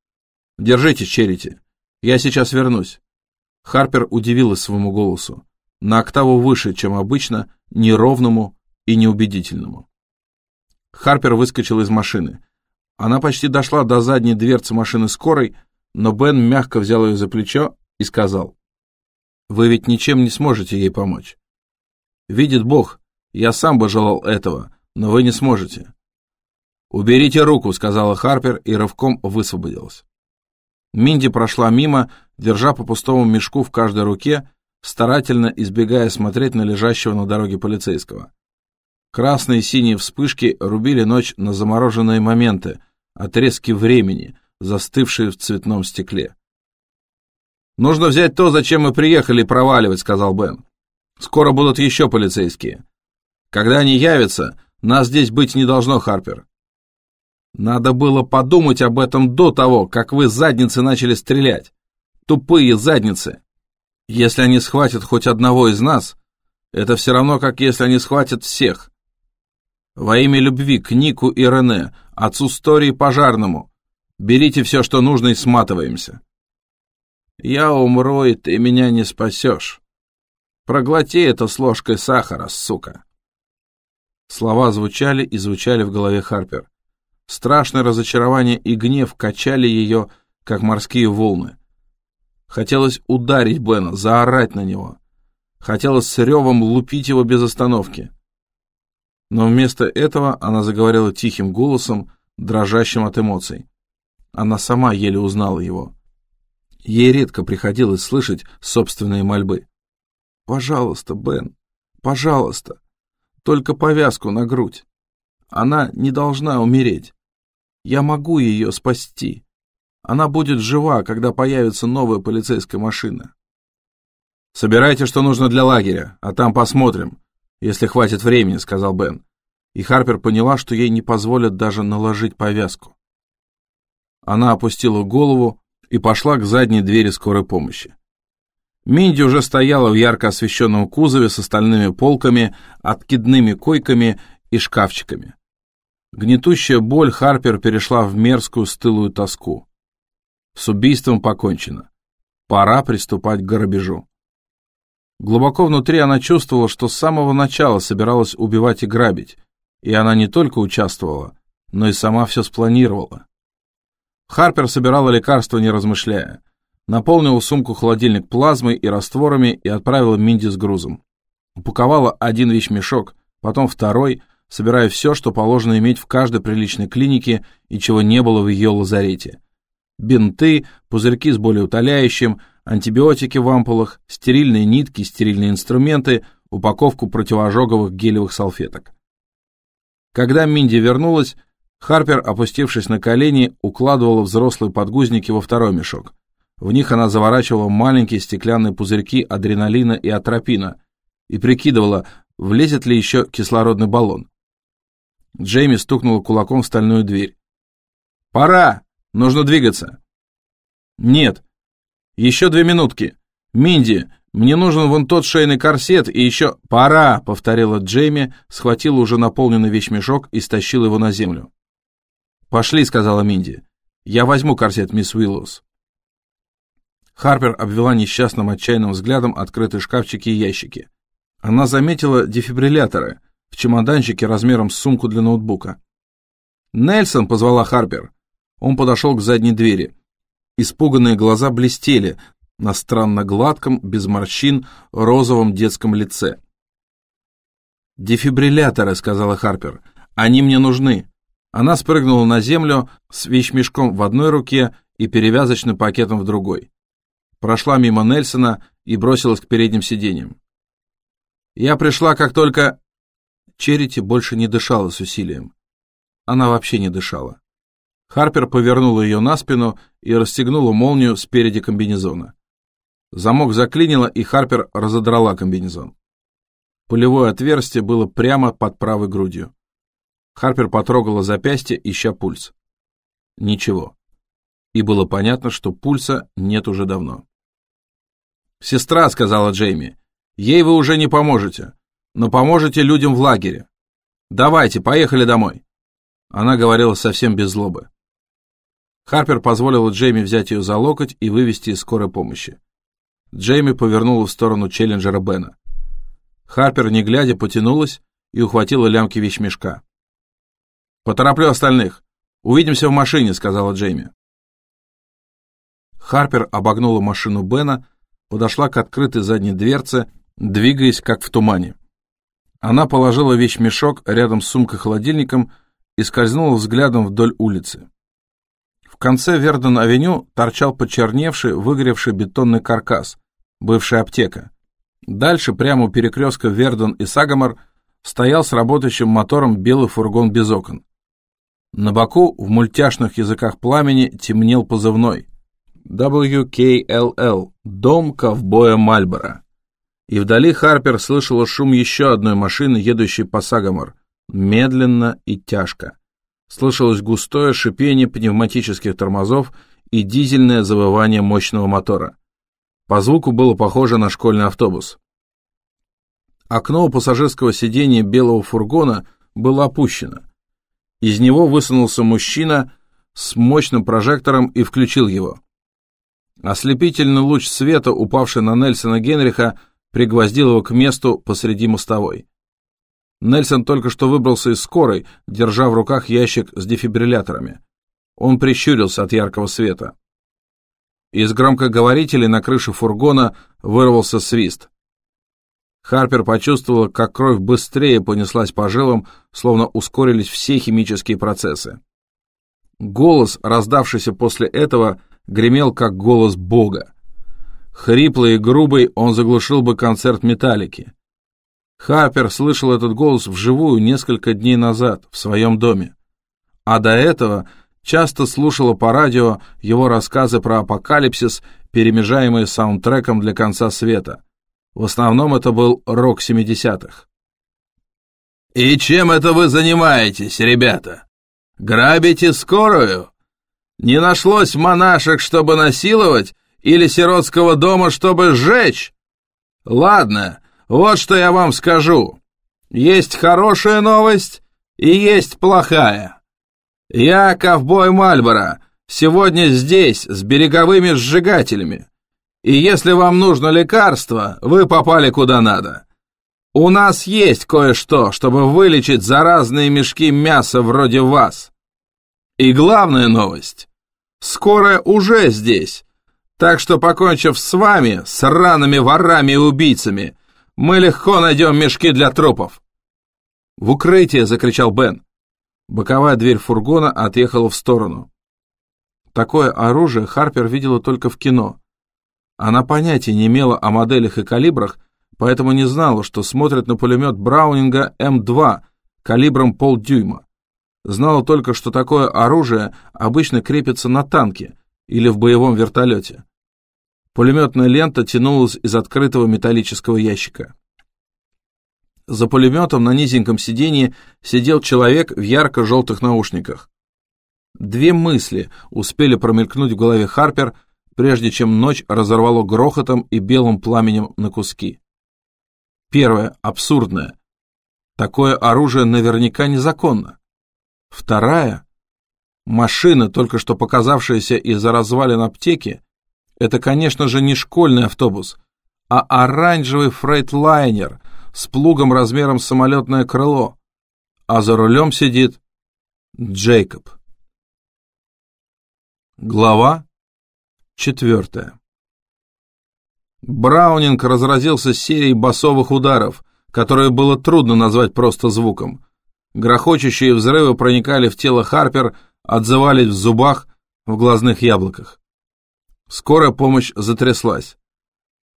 Держитесь, Черити. Я сейчас вернусь». Харпер удивилась своему голосу. На октаву выше, чем обычно, неровному и неубедительному. Харпер выскочил из машины. Она почти дошла до задней дверцы машины скорой, но Бен мягко взял ее за плечо и сказал, «Вы ведь ничем не сможете ей помочь. Видит Бог, я сам бы желал этого, но вы не сможете. «Уберите руку», — сказала Харпер и рывком высвободилась. Минди прошла мимо, держа по пустому мешку в каждой руке, старательно избегая смотреть на лежащего на дороге полицейского. Красные и синие вспышки рубили ночь на замороженные моменты, отрезки времени, застывшие в цветном стекле. «Нужно взять то, зачем мы приехали, проваливать», — сказал Бен. Скоро будут еще полицейские. Когда они явятся, нас здесь быть не должно, Харпер. Надо было подумать об этом до того, как вы задницы начали стрелять. Тупые задницы. Если они схватят хоть одного из нас, это все равно, как если они схватят всех. Во имя любви к Нику и Рене, отцу Стори и Пожарному, берите все, что нужно, и сматываемся. Я умру, и ты меня не спасешь. Проглоти это с ложкой сахара, сука!» Слова звучали и звучали в голове Харпер. Страшное разочарование и гнев качали ее, как морские волны. Хотелось ударить Бена, заорать на него. Хотелось с ревом лупить его без остановки. Но вместо этого она заговорила тихим голосом, дрожащим от эмоций. Она сама еле узнала его. Ей редко приходилось слышать собственные мольбы. Пожалуйста, Бен, пожалуйста, только повязку на грудь. Она не должна умереть. Я могу ее спасти. Она будет жива, когда появится новая полицейская машина. «Собирайте, что нужно для лагеря, а там посмотрим, если хватит времени», — сказал Бен. И Харпер поняла, что ей не позволят даже наложить повязку. Она опустила голову и пошла к задней двери скорой помощи. Минди уже стояла в ярко освещенном кузове с остальными полками, откидными койками и шкафчиками. Гнетущая боль Харпер перешла в мерзкую стылую тоску. С убийством покончено. Пора приступать к грабежу. Глубоко внутри она чувствовала, что с самого начала собиралась убивать и грабить, и она не только участвовала, но и сама все спланировала. Харпер собирала лекарства, не размышляя наполнила сумку-холодильник плазмой и растворами и отправила Минди с грузом. Упаковала один вещмешок, потом второй, собирая все, что положено иметь в каждой приличной клинике и чего не было в ее лазарете. Бинты, пузырьки с болеутоляющим, антибиотики в ампулах, стерильные нитки, стерильные инструменты, упаковку противоожоговых гелевых салфеток. Когда Минди вернулась, Харпер, опустившись на колени, укладывала взрослые подгузники во второй мешок. В них она заворачивала маленькие стеклянные пузырьки адреналина и атропина и прикидывала, влезет ли еще кислородный баллон. Джейми стукнула кулаком в стальную дверь. «Пора! Нужно двигаться!» «Нет! Еще две минутки! Минди, мне нужен вон тот шейный корсет и еще...» «Пора!» — повторила Джейми, схватила уже наполненный вещмешок и стащила его на землю. «Пошли», — сказала Минди. «Я возьму корсет, мисс Уиллус». Харпер обвела несчастным отчаянным взглядом открытые шкафчики и ящики. Она заметила дефибрилляторы в чемоданчике размером с сумку для ноутбука. «Нельсон!» — позвала Харпер. Он подошел к задней двери. Испуганные глаза блестели на странно гладком, без морщин, розовом детском лице. «Дефибрилляторы», — сказала Харпер. «Они мне нужны». Она спрыгнула на землю с вещмешком в одной руке и перевязочным пакетом в другой. Прошла мимо Нельсона и бросилась к передним сиденьям. Я пришла, как только... Черити больше не дышала с усилием. Она вообще не дышала. Харпер повернула ее на спину и расстегнула молнию спереди комбинезона. Замок заклинило, и Харпер разодрала комбинезон. Пулевое отверстие было прямо под правой грудью. Харпер потрогала запястье, ища пульс. Ничего. И было понятно, что пульса нет уже давно. «Сестра», — сказала Джейми, Ей вы уже не поможете, но поможете людям в лагере. Давайте, поехали домой. Она говорила совсем без злобы. Харпер позволила Джейми взять ее за локоть и вывести из скорой помощи. Джейми повернула в сторону челленджера Бена. Харпер, не глядя, потянулась и ухватила лямки вещмешка. «Потороплю остальных. Увидимся в машине», — сказала Джейми. Харпер обогнула машину Бена, подошла к открытой задней дверце двигаясь как в тумане. Она положила вещмешок рядом с сумкой-холодильником и скользнула взглядом вдоль улицы. В конце Верден-авеню торчал почерневший, выгоревший бетонный каркас, бывшая аптека. Дальше, прямо у перекрестка Верден и Сагамар, стоял с работающим мотором белый фургон без окон. На боку в мультяшных языках пламени темнел позывной WKLL – Дом ковбоя Мальборо и вдали Харпер слышала шум еще одной машины, едущей по Сагамор, медленно и тяжко. Слышалось густое шипение пневматических тормозов и дизельное завывание мощного мотора. По звуку было похоже на школьный автобус. Окно у пассажирского сиденья белого фургона было опущено. Из него высунулся мужчина с мощным прожектором и включил его. Ослепительный луч света, упавший на Нельсона Генриха, пригвоздил его к месту посреди мостовой. Нельсон только что выбрался из скорой, держа в руках ящик с дефибрилляторами. Он прищурился от яркого света. Из громкоговорителей на крыше фургона вырвался свист. Харпер почувствовала, как кровь быстрее понеслась по жилам, словно ускорились все химические процессы. Голос, раздавшийся после этого, гремел как голос Бога. Хриплый и грубый он заглушил бы концерт «Металлики». Харпер слышал этот голос вживую несколько дней назад в своем доме. А до этого часто слушала по радио его рассказы про апокалипсис, перемежаемые саундтреком для конца света. В основном это был рок 70-х. «И чем это вы занимаетесь, ребята? Грабите скорую? Не нашлось монашек, чтобы насиловать, или сиротского дома, чтобы сжечь? Ладно, вот что я вам скажу. Есть хорошая новость и есть плохая. Я, ковбой Мальборо, сегодня здесь с береговыми сжигателями. И если вам нужно лекарство, вы попали куда надо. У нас есть кое-что, чтобы вылечить заразные мешки мяса вроде вас. И главная новость. Скорая уже здесь, так что, покончив с вами, сраными ворами и убийцами, мы легко найдем мешки для трупов. В укрытие, закричал Бен. Боковая дверь фургона отъехала в сторону. Такое оружие Харпер видела только в кино. Она понятия не имела о моделях и калибрах, поэтому не знала, что смотрит на пулемет Браунинга М2 калибром полдюйма. Знала только, что такое оружие обычно крепится на танке или в боевом вертолете. Пулеметная лента тянулась из открытого металлического ящика. За пулеметом на низеньком сиденье сидел человек в ярко-желтых наушниках. Две мысли успели промелькнуть в голове Харпер, прежде чем ночь разорвало грохотом и белым пламенем на куски. Первое, абсурдное. Такое оружие наверняка незаконно. Вторая, машина, только что показавшаяся из-за развалин аптеки, это, конечно же, не школьный автобус, а оранжевый фрейтлайнер с плугом размером самолетное крыло, а за рулем сидит Джейкоб. Глава четвертая Браунинг разразился серией басовых ударов, которые было трудно назвать просто звуком. Грохочущие взрывы проникали в тело Харпер, отзывались в зубах, в глазных яблоках. Скорая помощь затряслась.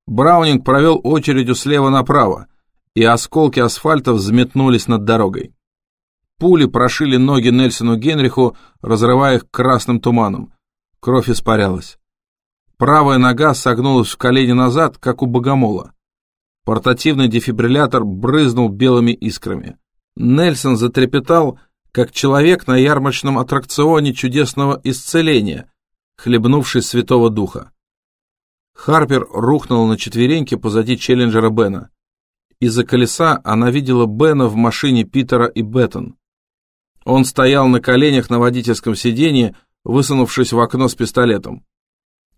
Браунинг провел очередью слева направо, и осколки асфальта взметнулись над дорогой. Пули прошили ноги Нельсону Генриху, разрывая их красным туманом. Кровь испарялась. Правая нога согнулась в колени назад, как у богомола. Портативный дефибриллятор брызнул белыми искрами. Нельсон затрепетал, как человек на ярмарочном аттракционе чудесного исцеления, хлебнувший святого духа. Харпер рухнул на четвереньки позади Челленджера Бена. Из-за колеса она видела Бена в машине Питера и Беттон. Он стоял на коленях на водительском сиденье, высунувшись в окно с пистолетом.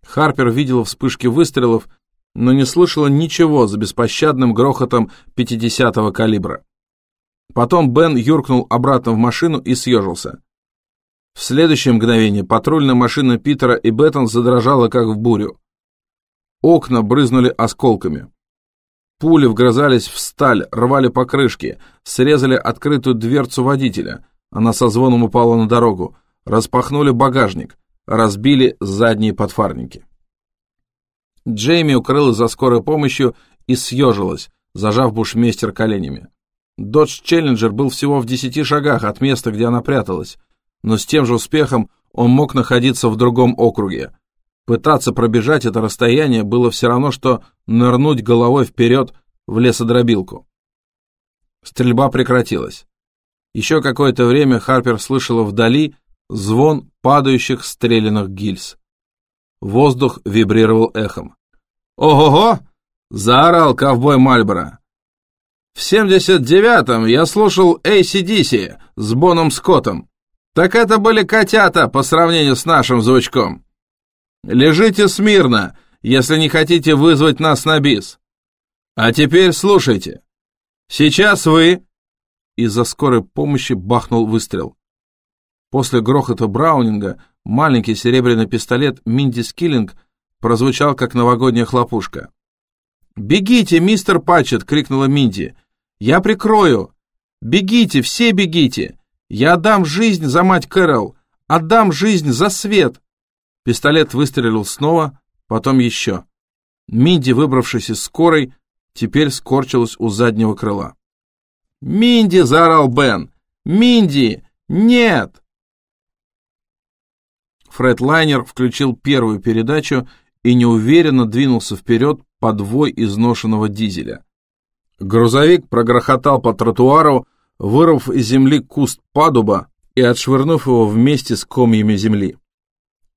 Харпер видела вспышки выстрелов, но не слышала ничего за беспощадным грохотом 50-го калибра. Потом Бен юркнул обратно в машину и съежился. В следующее мгновение патрульная машина Питера и Беттон задрожала, как в бурю. Окна брызнули осколками. Пули вгрызались в сталь, рвали покрышки, срезали открытую дверцу водителя. Она со звоном упала на дорогу. Распахнули багажник, разбили задние подфарники. Джейми укрылась за скорой помощью и съежилась, зажав бушмейстер коленями. Додж Челленджер был всего в десяти шагах от места, где она пряталась, но с тем же успехом он мог находиться в другом округе. Пытаться пробежать это расстояние было все равно, что нырнуть головой вперед в лесодробилку. Стрельба прекратилась. Еще какое-то время Харпер слышала вдали звон падающих стрелянных гильз. Воздух вибрировал эхом. «Ого-го!» — заорал ковбой Мальборо. «В 79-м я слушал ACDC с Боном Скоттом. Так это были котята по сравнению с нашим звучком. Лежите смирно, если не хотите вызвать нас на бис. А теперь слушайте. Сейчас вы...» Из-за скорой помощи бахнул выстрел. После грохота Браунинга маленький серебряный пистолет Минди Скиллинг прозвучал, как новогодняя хлопушка. «Бегите, мистер Патчет!» — крикнула Минди. «Я прикрою! Бегите, все бегите! Я отдам жизнь за мать Кэрол! Отдам жизнь за свет!» Пистолет выстрелил снова, потом еще. Минди, выбравшись из скорой, теперь скорчилась у заднего крыла. «Минди!» — заорал Бен. «Минди! Нет!» Фредлайнер включил первую передачу и неуверенно двинулся вперед подвой изношенного дизеля. Грузовик прогрохотал по тротуару, вырвав из земли куст падуба и отшвырнув его вместе с комьями земли.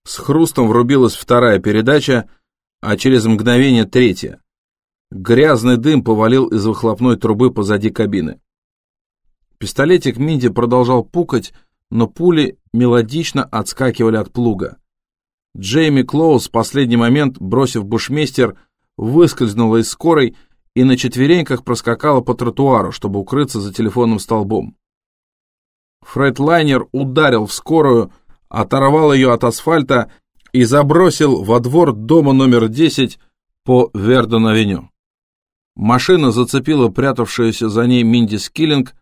С хрустом врубилась вторая передача, а через мгновение третья. Грязный дым повалил из выхлопной трубы позади кабины. Пистолетик Минди продолжал пукать, но пули мелодично отскакивали от плуга. Джейми Клоус в последний момент, бросив бушмейстер, выскользнула из скорой и на четвереньках проскакала по тротуару, чтобы укрыться за телефонным столбом. Фрейдлайнер ударил в скорую, оторвал ее от асфальта и забросил во двор дома номер 10 по Вердон-авеню. Машина зацепила прятавшуюся за ней Минди Скиллинг,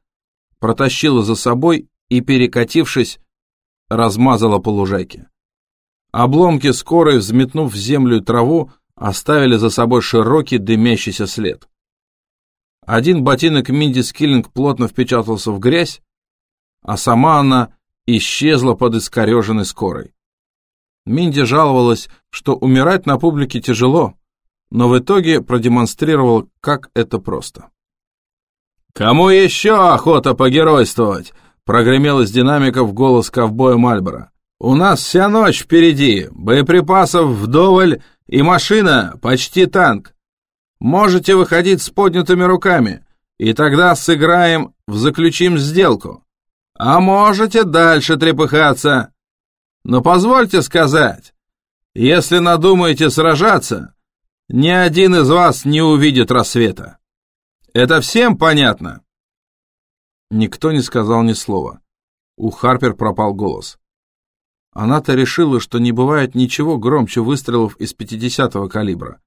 протащила за собой и, перекатившись, размазала по лужайке. Обломки скорой, взметнув в землю и траву, оставили за собой широкий дымящийся след. Один ботинок Минди Скиллинг плотно впечатался в грязь, а сама она исчезла под искореженной скорой. Минди жаловалась, что умирать на публике тяжело, но в итоге продемонстрировал, как это просто. «Кому еще охота погеройствовать?» — прогремел из динамиков голос ковбоя Мальбора. «У нас вся ночь впереди, боеприпасов вдоволь и машина почти танк. Можете выходить с поднятыми руками, и тогда сыграем в заключим сделку. А можете дальше трепыхаться. Но позвольте сказать, если надумаете сражаться, ни один из вас не увидит рассвета. Это всем понятно?» Никто не сказал ни слова. У Харпер пропал голос. Она-то решила, что не бывает ничего громче выстрелов из 50-го калибра.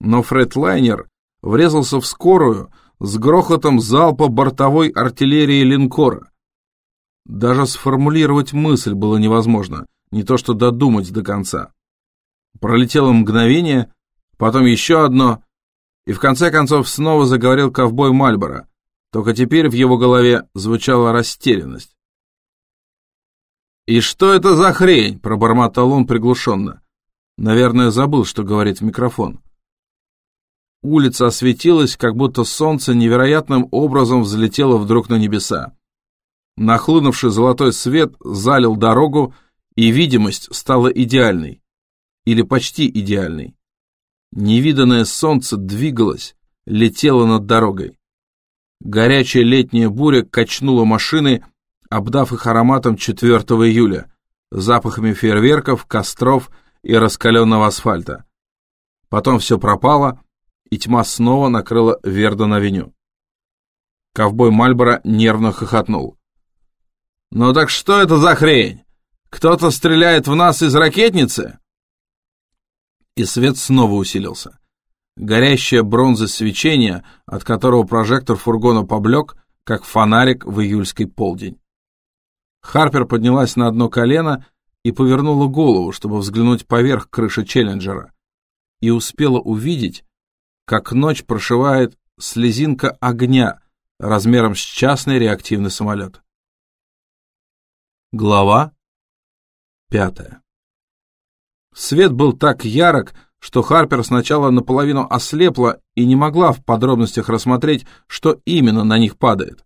Но Фред Лайнер врезался в скорую с грохотом залпа бортовой артиллерии линкора. Даже сформулировать мысль было невозможно, не то что додумать до конца. Пролетело мгновение, потом еще одно, и в конце концов снова заговорил ковбой Мальборо, только теперь в его голове звучала растерянность. «И что это за хрень?» – пробормотал он приглушенно. Наверное, забыл, что говорит в микрофон. Улица осветилась, как будто солнце невероятным образом взлетело вдруг на небеса. Нахлынувший золотой свет залил дорогу, и видимость стала идеальной. Или почти идеальной. Невиданное солнце двигалось, летело над дорогой. Горячая летняя буря качнула машины, обдав их ароматом 4 июля, запахами фейерверков, костров и раскаленного асфальта. Потом все пропало, и тьма снова накрыла Вердон-авеню. Ковбой Мальборо нервно хохотнул. «Ну так что это за хрень? Кто-то стреляет в нас из ракетницы?» и свет снова усилился. Горящее бронза свечение, от которого прожектор фургона поблек, как фонарик в июльский полдень. Харпер поднялась на одно колено и повернула голову, чтобы взглянуть поверх крыши Челленджера, и успела увидеть, как ночь прошивает слезинка огня размером с частный реактивный самолет. Глава пятая Свет был так ярок, что Харпер сначала наполовину ослепла и не могла в подробностях рассмотреть, что именно на них падает.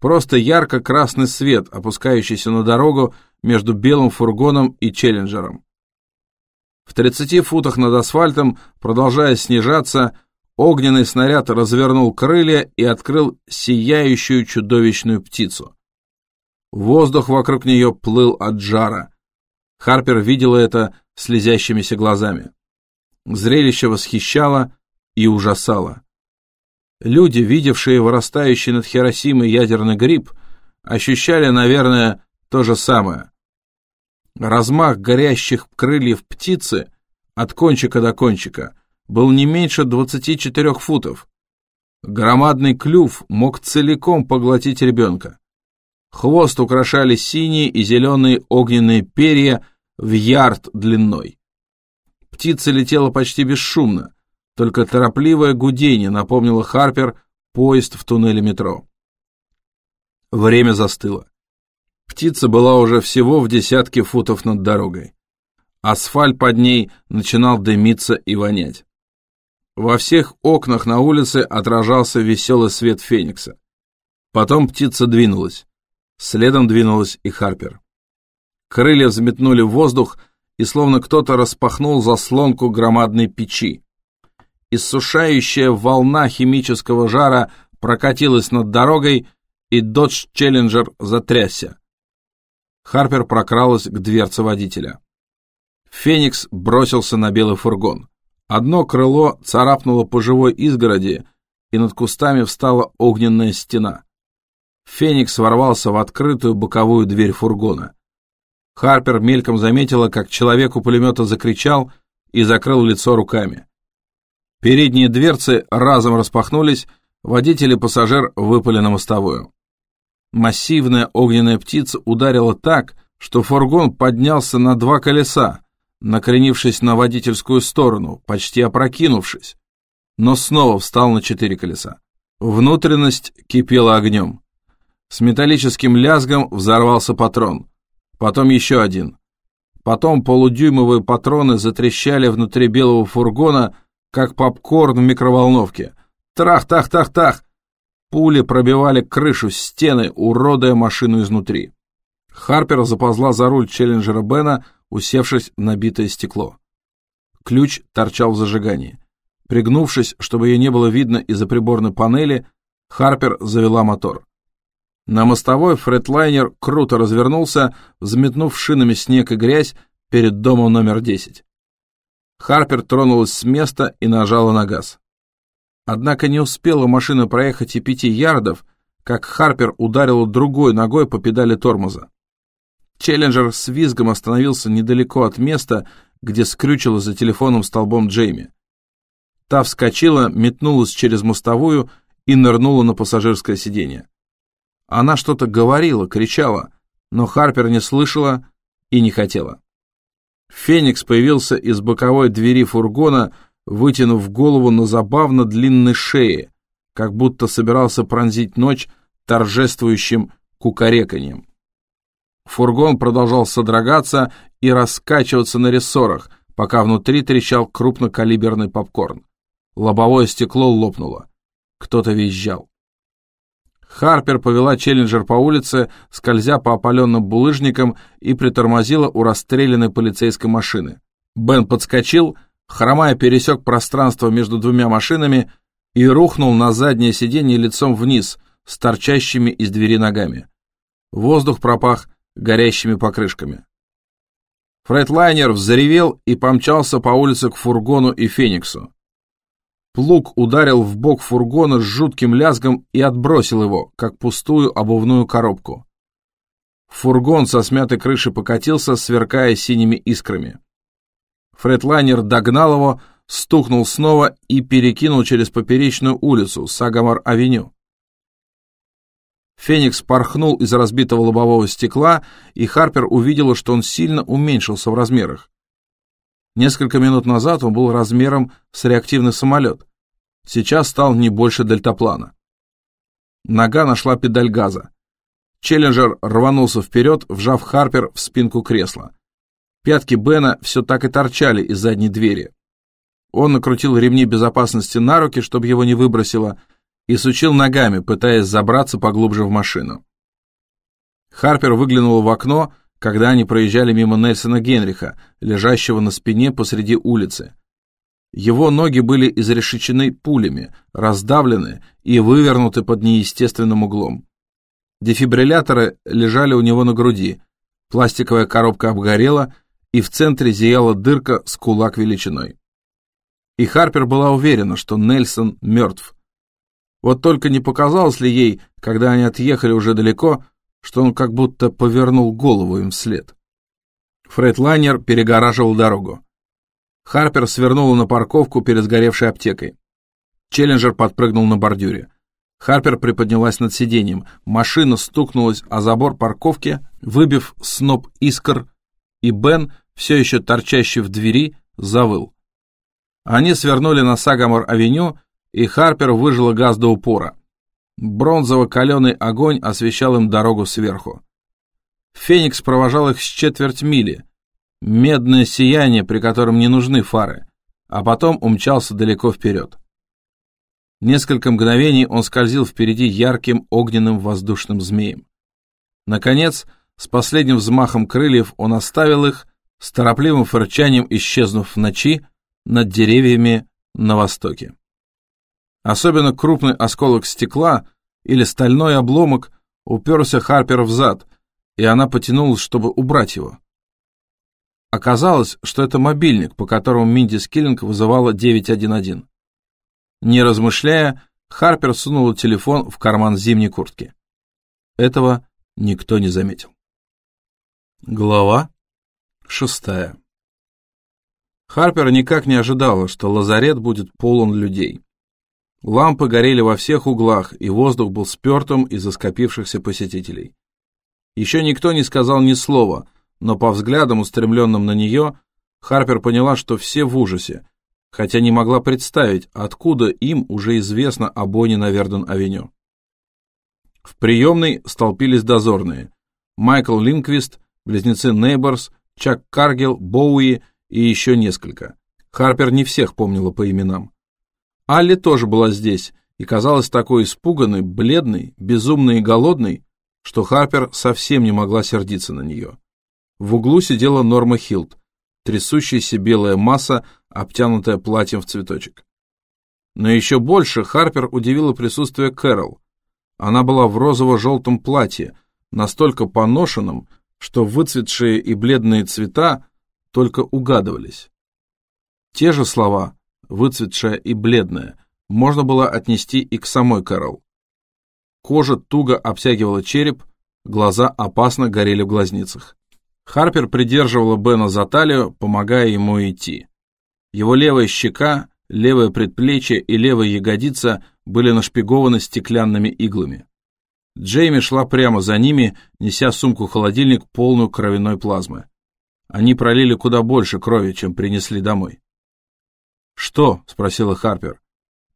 Просто ярко-красный свет, опускающийся на дорогу между белым фургоном и челленджером. В 30 футах над асфальтом, продолжая снижаться, огненный снаряд развернул крылья и открыл сияющую чудовищную птицу. Воздух вокруг нее плыл от жара. Харпер видела это слезящимися глазами. Зрелище восхищало и ужасало. Люди, видевшие вырастающий над Хиросимой ядерный гриб, ощущали, наверное, то же самое. Размах горящих крыльев птицы от кончика до кончика был не меньше 24 футов. Громадный клюв мог целиком поглотить ребенка. Хвост украшали синие и зеленые огненные перья в ярд длиной. Птица летела почти бесшумно, только торопливое гудение напомнило Харпер поезд в туннеле метро. Время застыло. Птица была уже всего в десятке футов над дорогой. Асфальт под ней начинал дымиться и вонять. Во всех окнах на улице отражался веселый свет Феникса. Потом птица двинулась. Следом двинулась и Харпер. Крылья взметнули в воздух, и словно кто-то распахнул заслонку громадной печи. Иссушающая волна химического жара прокатилась над дорогой, и Додж Челленджер затрясся. Харпер прокралась к дверце водителя. Феникс бросился на белый фургон. Одно крыло царапнуло по живой изгороди, и над кустами встала огненная стена. Феникс ворвался в открытую боковую дверь фургона. Харпер мельком заметила, как человек у пулемета закричал и закрыл лицо руками. Передние дверцы разом распахнулись, водитель и пассажир выпали на мостовую. Массивная огненная птица ударила так, что фургон поднялся на два колеса, накренившись на водительскую сторону, почти опрокинувшись, но снова встал на четыре колеса. Внутренность кипела огнем. С металлическим лязгом взорвался патрон. Потом еще один. Потом полудюймовые патроны затрещали внутри белого фургона, как попкорн в микроволновке. Трах-тах-тах-тах! Пули пробивали крышу, стены, уродая машину изнутри. Харпер заползла за руль Челленджера Бена, усевшись в набитое стекло. Ключ торчал в зажигании. Пригнувшись, чтобы ее не было видно из-за приборной панели, Харпер завела мотор. На мостовой фредлайнер круто развернулся, взметнув шинами снег и грязь перед домом номер 10. Харпер тронулась с места и нажала на газ. Однако не успела машина проехать и пяти ярдов, как Харпер ударила другой ногой по педали тормоза. Челленджер с визгом остановился недалеко от места, где скрючила за телефонным столбом Джейми. Та вскочила, метнулась через мостовую и нырнула на пассажирское сиденье. Она что-то говорила, кричала, но Харпер не слышала и не хотела. Феникс появился из боковой двери фургона, вытянув голову на забавно длинной шее, как будто собирался пронзить ночь торжествующим кукареканьем. Фургон продолжал содрогаться и раскачиваться на рессорах, пока внутри трещал крупнокалиберный попкорн. Лобовое стекло лопнуло. Кто-то визжал. Харпер повела Челленджер по улице, скользя по опаленным булыжникам и притормозила у расстрелянной полицейской машины. Бен подскочил, хромая пересек пространство между двумя машинами и рухнул на заднее сиденье лицом вниз с торчащими из двери ногами. Воздух пропах горящими покрышками. Фрейдлайнер взревел и помчался по улице к фургону и Фениксу. Плуг ударил в бок фургона с жутким лязгом и отбросил его, как пустую обувную коробку. Фургон со смятой крыши покатился, сверкая синими искрами. Фредлайнер догнал его, стукнул снова и перекинул через поперечную улицу, Сагамар-авеню. Феникс порхнул из разбитого лобового стекла, и Харпер увидела, что он сильно уменьшился в размерах. Несколько минут назад он был размером с реактивный самолет. Сейчас стал не больше дельтаплана. Нога нашла педаль газа. Челленджер рванулся вперед, вжав Харпер в спинку кресла. Пятки Бена все так и торчали из задней двери. Он накрутил ремни безопасности на руки, чтобы его не выбросило, и сучил ногами, пытаясь забраться поглубже в машину. Харпер выглянул в окно, когда они проезжали мимо Нельсона Генриха, лежащего на спине посреди улицы. Его ноги были изрешечены пулями, раздавлены и вывернуты под неестественным углом. Дефибрилляторы лежали у него на груди, пластиковая коробка обгорела, и в центре зияла дырка с кулак величиной. И Харпер была уверена, что Нельсон мертв. Вот только не показалось ли ей, когда они отъехали уже далеко, что он как будто повернул голову им вслед. Фрейдлайнер перегораживал дорогу. Харпер свернула на парковку перед сгоревшей аптекой. Челленджер подпрыгнул на бордюре. Харпер приподнялась над сиденьем. Машина стукнулась о забор парковки, выбив сноп искр, и Бен, все еще торчащий в двери, завыл. Они свернули на Сагамор-авеню, и Харпер выжила газ до упора. Бронзово-каленый огонь освещал им дорогу сверху. Феникс провожал их с четверть мили. Медное сияние, при котором не нужны фары, а потом умчался далеко вперед. Несколько мгновений он скользил впереди ярким огненным воздушным змеем. Наконец, с последним взмахом крыльев он оставил их, с торопливым фырчанием исчезнув в ночи над деревьями на востоке. Особенно крупный осколок стекла или стальной обломок уперся Харпер в зад, и она потянулась, чтобы убрать его. Оказалось, что это мобильник, по которому Минди Скиллинг вызывала 911. Не размышляя, Харпер сунула телефон в карман зимней куртки. Этого никто не заметил. Глава шестая Харпер никак не ожидала, что лазарет будет полон людей. Лампы горели во всех углах, и воздух был спертым из-за скопившихся посетителей. Еще никто не сказал ни слова, но по взглядам, устремленным на нее, Харпер поняла, что все в ужасе, хотя не могла представить, откуда им уже известно о бойне на Верден-авеню. В приемной столпились дозорные. Майкл Линквист, близнецы Нейборс, Чак Каргел, Боуи и еще несколько. Харпер не всех помнила по именам. Алли тоже была здесь и казалась такой испуганной, бледной, безумной и голодной, что Харпер совсем не могла сердиться на нее. В углу сидела Норма Хилд, трясущаяся белая масса, обтянутая платьем в цветочек. Но еще больше Харпер удивило присутствие Кэрол. Она была в розово-желтом платье, настолько поношенном, что выцветшие и бледные цвета только угадывались. Те же слова выцветшая и бледная, можно было отнести и к самой Кэрол. Кожа туго обтягивала череп, глаза опасно горели в глазницах. Харпер придерживала Бена за талию, помогая ему идти. Его левая щека, левое предплечье и левая ягодица были нашпигованы стеклянными иглами. Джейми шла прямо за ними, неся сумку-холодильник, полную кровяной плазмы. Они пролили куда больше крови, чем принесли домой. «Что?» — спросила Харпер.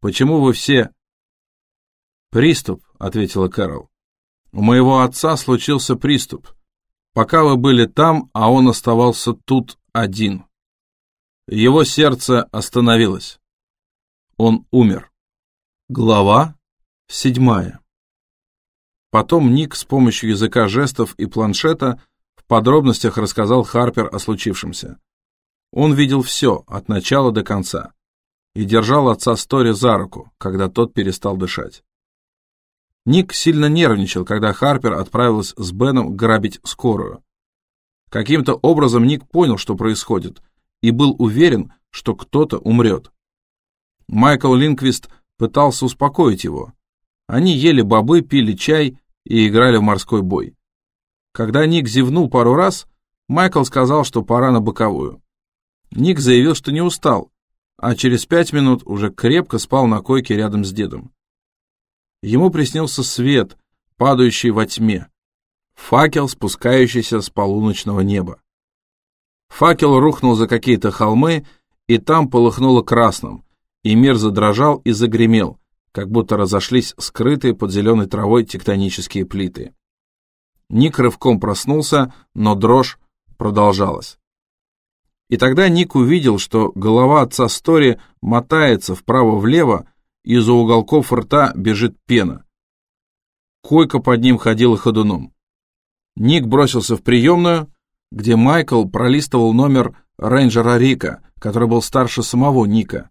«Почему вы все...» «Приступ», — ответила Кэрол. «У моего отца случился приступ. Пока вы были там, а он оставался тут один. Его сердце остановилось. Он умер». Глава седьмая. Потом Ник с помощью языка жестов и планшета в подробностях рассказал Харпер о случившемся. Он видел все, от начала до конца, и держал отца Стори за руку, когда тот перестал дышать. Ник сильно нервничал, когда Харпер отправилась с Беном грабить скорую. Каким-то образом Ник понял, что происходит, и был уверен, что кто-то умрет. Майкл Линквист пытался успокоить его. Они ели бобы, пили чай и играли в морской бой. Когда Ник зевнул пару раз, Майкл сказал, что пора на боковую. Ник заявил, что не устал, а через пять минут уже крепко спал на койке рядом с дедом. Ему приснился свет, падающий во тьме, факел, спускающийся с полуночного неба. Факел рухнул за какие-то холмы, и там полыхнуло красным, и мир задрожал и загремел, как будто разошлись скрытые под зеленой травой тектонические плиты. Ник рывком проснулся, но дрожь продолжалась. И тогда Ник увидел, что голова отца Стори мотается вправо-влево, и из-за уголков рта бежит пена. Койка под ним ходила ходуном. Ник бросился в приемную, где Майкл пролистывал номер рейнджера Рика, который был старше самого Ника.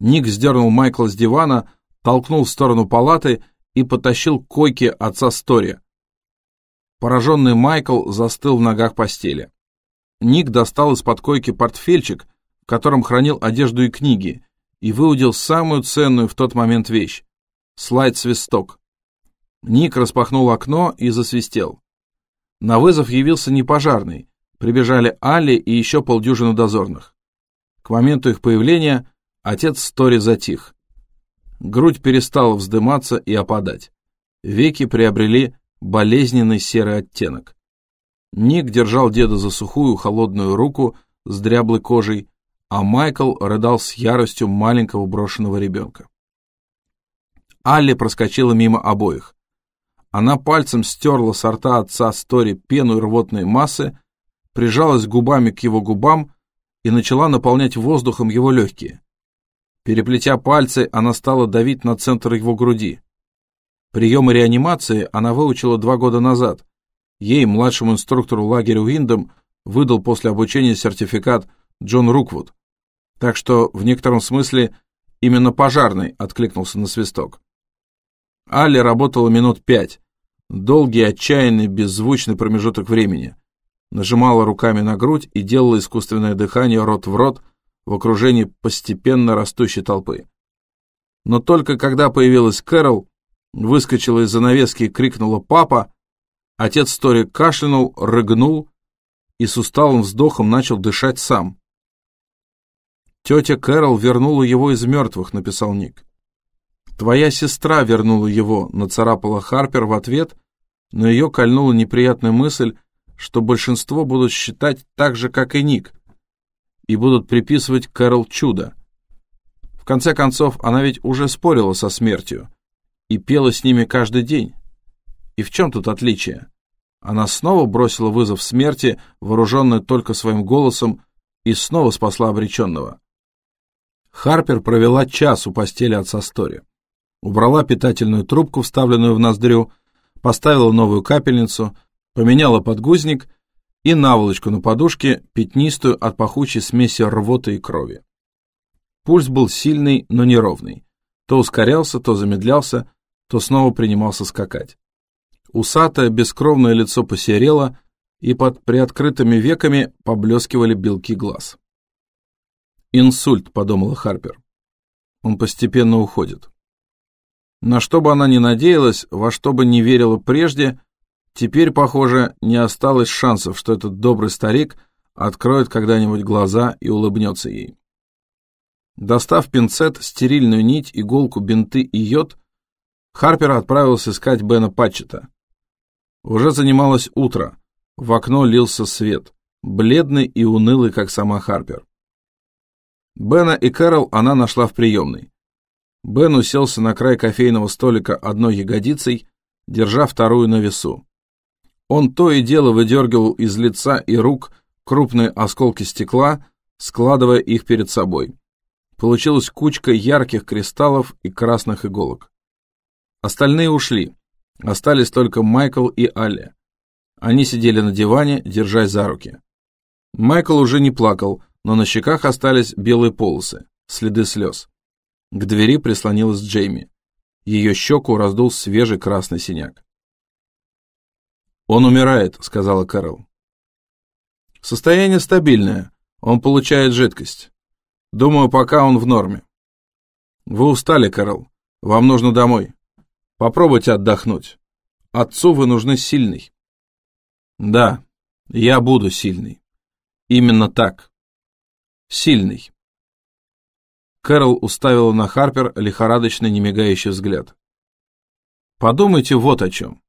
Ник сдернул Майкла с дивана, толкнул в сторону палаты и потащил к койке отца Стори. Пораженный Майкл застыл в ногах постели. Ник достал из-под койки портфельчик, в котором хранил одежду и книги, и выудил самую ценную в тот момент вещь — слайд-свисток. Ник распахнул окно и засвистел. На вызов явился не пожарный, прибежали Али и еще полдюжины дозорных. К моменту их появления отец Стори затих. Грудь перестала вздыматься и опадать. Веки приобрели болезненный серый оттенок. Ник держал деда за сухую холодную руку с дряблой кожей, а Майкл рыдал с яростью маленького брошенного ребенка. Алли проскочила мимо обоих. Она пальцем стерла с рта отца Стори пену и рвотной массы, прижалась губами к его губам и начала наполнять воздухом его легкие. Переплетя пальцы, она стала давить на центр его груди. Приемы реанимации она выучила два года назад, Ей, младшему инструктору лагеря Уиндом, выдал после обучения сертификат Джон Руквуд. Так что, в некотором смысле, именно пожарный откликнулся на свисток. Алли работала минут пять. Долгий, отчаянный, беззвучный промежуток времени. Нажимала руками на грудь и делала искусственное дыхание рот в рот в окружении постепенно растущей толпы. Но только когда появилась Кэрол, выскочила из занавески и крикнула «Папа!», Отец Стори кашлянул, рыгнул и с усталым вздохом начал дышать сам. «Тетя Кэрол вернула его из мертвых», — написал Ник. «Твоя сестра вернула его», — нацарапала Харпер в ответ, но ее кольнула неприятная мысль, что большинство будут считать так же, как и Ник, и будут приписывать Кэрол чудо. В конце концов, она ведь уже спорила со смертью и пела с ними каждый день. И в чем тут отличие? Она снова бросила вызов смерти, вооруженная только своим голосом, и снова спасла обреченного. Харпер провела час у постели отца Стори. Убрала питательную трубку, вставленную в ноздрю, поставила новую капельницу, поменяла подгузник и наволочку на подушке, пятнистую от пахучей смеси рвоты и крови. Пульс был сильный, но неровный. То ускорялся, то замедлялся, то снова принимался скакать. Усатое, бескровное лицо посерело, и под приоткрытыми веками поблескивали белки глаз. «Инсульт», — подумала Харпер. «Он постепенно уходит». На что бы она ни надеялась, во что бы ни верила прежде, теперь, похоже, не осталось шансов, что этот добрый старик откроет когда-нибудь глаза и улыбнется ей. Достав пинцет, стерильную нить, иголку, бинты и йод, Харпер отправился искать Бена Патчета. Уже занималось утро, в окно лился свет, бледный и унылый, как сама Харпер. Бена и Кэрол она нашла в приемной. Бен уселся на край кофейного столика одной ягодицей, держа вторую на весу. Он то и дело выдергивал из лица и рук крупные осколки стекла, складывая их перед собой. Получилась кучка ярких кристаллов и красных иголок. Остальные ушли. Остались только Майкл и Алли. Они сидели на диване, держась за руки. Майкл уже не плакал, но на щеках остались белые полосы, следы слез. К двери прислонилась Джейми. Ее щеку раздул свежий красный синяк. «Он умирает», — сказала Кэрол. «Состояние стабильное. Он получает жидкость. Думаю, пока он в норме. Вы устали, Кэрол. Вам нужно домой. Попробуйте отдохнуть. Отцу вы нужны сильный». «Да, я буду сильный. Именно так. Сильный». Кэрол уставила на Харпер лихорадочный немигающий взгляд. «Подумайте вот о чем.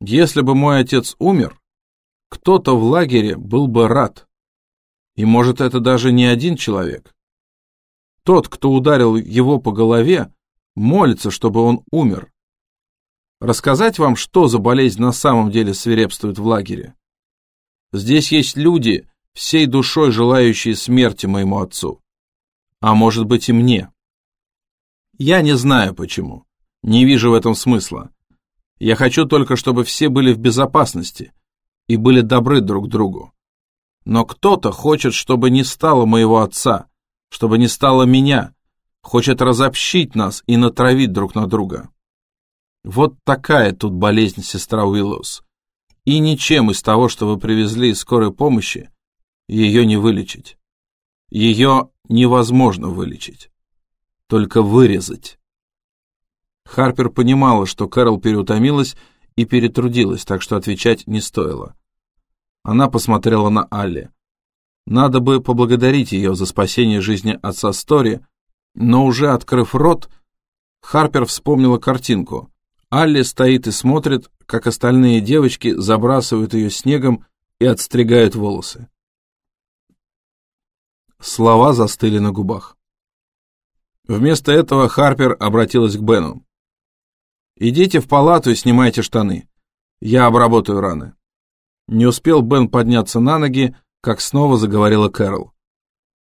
Если бы мой отец умер, кто-то в лагере был бы рад. И может, это даже не один человек. Тот, кто ударил его по голове, молится, чтобы он умер. Рассказать вам, что за болезнь на самом деле свирепствует в лагере? Здесь есть люди, всей душой желающие смерти моему отцу а может быть и мне. Я не знаю почему, не вижу в этом смысла. Я хочу только, чтобы все были в безопасности и были добры друг другу. Но кто-то хочет, чтобы не стало моего отца, чтобы не стало меня, хочет разобщить нас и натравить друг на друга. Вот такая тут болезнь, сестра Уиллоус. И ничем из того, что вы привезли из скорой помощи, ее не вылечить. Ее невозможно вылечить. Только вырезать. Харпер понимала, что Кэрол переутомилась и перетрудилась, так что отвечать не стоило. Она посмотрела на Алли. Надо бы поблагодарить ее за спасение жизни отца Стори, но уже открыв рот, Харпер вспомнила картинку. Алли стоит и смотрит, как остальные девочки забрасывают ее снегом и отстригают волосы. Слова застыли на губах. Вместо этого Харпер обратилась к Бену. «Идите в палату и снимайте штаны. Я обработаю раны». Не успел Бен подняться на ноги, как снова заговорила Кэрол.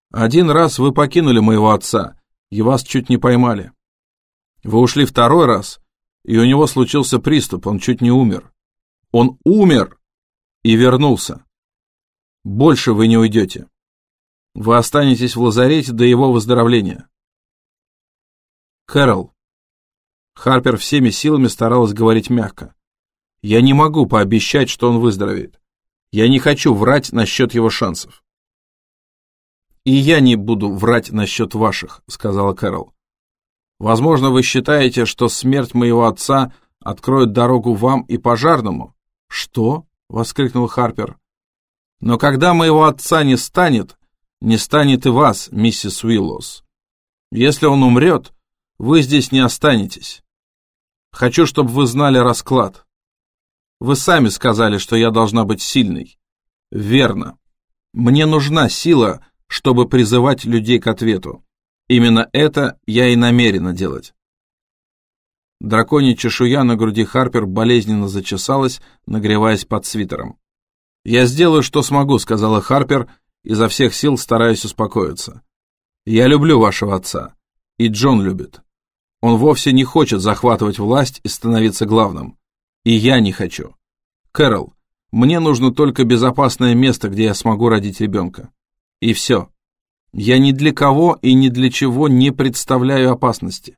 «Один раз вы покинули моего отца, и вас чуть не поймали. Вы ушли второй раз, и у него случился приступ, он чуть не умер. Он умер и вернулся. Больше вы не уйдете. Вы останетесь в лазарете до его выздоровления. Кэрол. Харпер всеми силами старалась говорить мягко. Я не могу пообещать, что он выздоровеет. Я не хочу врать насчет его шансов. «И я не буду врать насчет ваших», — сказала Кэрол. «Возможно, вы считаете, что смерть моего отца откроет дорогу вам и пожарному?» «Что?» — воскликнул Харпер. «Но когда моего отца не станет, не станет и вас, миссис Уиллоус. Если он умрет, вы здесь не останетесь. Хочу, чтобы вы знали расклад. Вы сами сказали, что я должна быть сильной. Верно. Мне нужна сила, чтобы призывать людей к ответу. Именно это я и намерена делать. Драконья чешуя на груди Харпер болезненно зачесалась, нагреваясь под свитером. «Я сделаю, что смогу», — сказала Харпер, изо всех сил стараясь успокоиться. «Я люблю вашего отца. И Джон любит. Он вовсе не хочет захватывать власть и становиться главным. И я не хочу. Кэрол, мне нужно только безопасное место, где я смогу родить ребенка. И все. Я ни для кого и ни для чего не представляю опасности.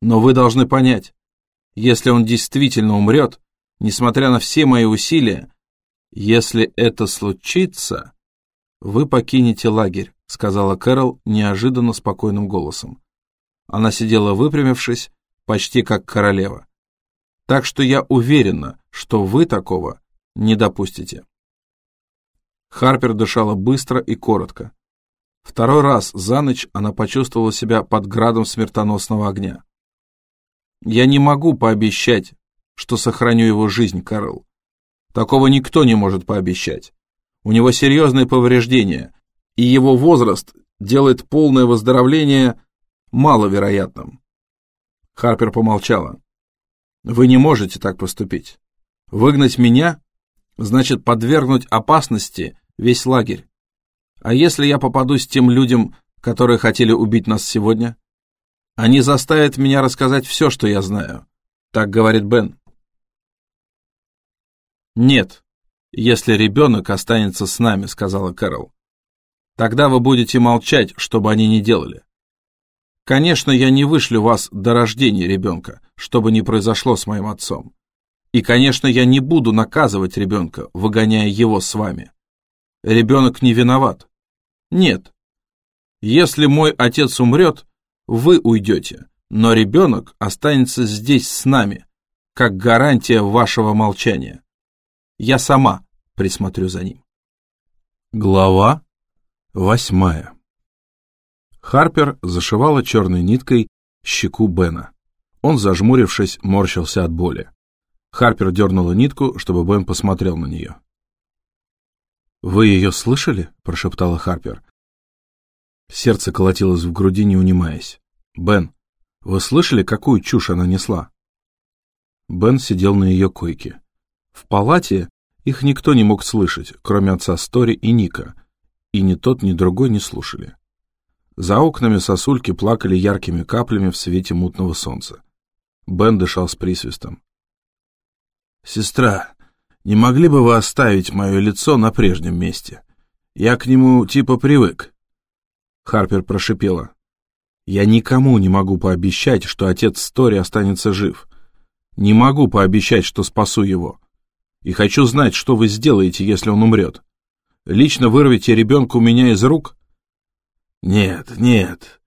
Но вы должны понять, если он действительно умрет, несмотря на все мои усилия, если это случится, вы покинете лагерь, сказала Кэрол неожиданно спокойным голосом. Она сидела выпрямившись, почти как королева. Так что я уверена, что вы такого не допустите. Харпер дышала быстро и коротко. Второй раз за ночь она почувствовала себя под градом смертоносного огня. «Я не могу пообещать, что сохраню его жизнь, Карл. Такого никто не может пообещать. У него серьезные повреждения, и его возраст делает полное выздоровление маловероятным». Харпер помолчала. «Вы не можете так поступить. Выгнать меня значит подвергнуть опасности весь лагерь. А если я попадусь тем людям, которые хотели убить нас сегодня? Они заставят меня рассказать все, что я знаю. Так говорит Бен. Нет, если ребенок останется с нами, сказала Кэрол. Тогда вы будете молчать, чтобы они не делали. Конечно, я не вышлю вас до рождения ребенка, чтобы не произошло с моим отцом. И, конечно, я не буду наказывать ребенка, выгоняя его с вами. Ребенок не виноват. Нет. Если мой отец умрет, вы уйдете, но ребенок останется здесь с нами, как гарантия вашего молчания. Я сама присмотрю за ним. Глава восьмая Харпер зашивала черной ниткой щеку Бена. Он, зажмурившись, морщился от боли. Харпер дернула нитку, чтобы Бен посмотрел на нее. «Вы ее слышали?» — прошептала Харпер. Сердце колотилось в груди, не унимаясь. «Бен, вы слышали, какую чушь она несла?» Бен сидел на ее койке. В палате их никто не мог слышать, кроме отца Стори и Ника, и ни тот, ни другой не слушали. За окнами сосульки плакали яркими каплями в свете мутного солнца. Бен дышал с присвистом. «Сестра, не могли бы вы оставить мое лицо на прежнем месте? Я к нему типа привык». Харпер прошипела. «Я никому не могу пообещать, что отец Стори останется жив. Не могу пообещать, что спасу его. И хочу знать, что вы сделаете, если он умрет. Лично вырвете ребенка у меня из рук?» «Нет, нет,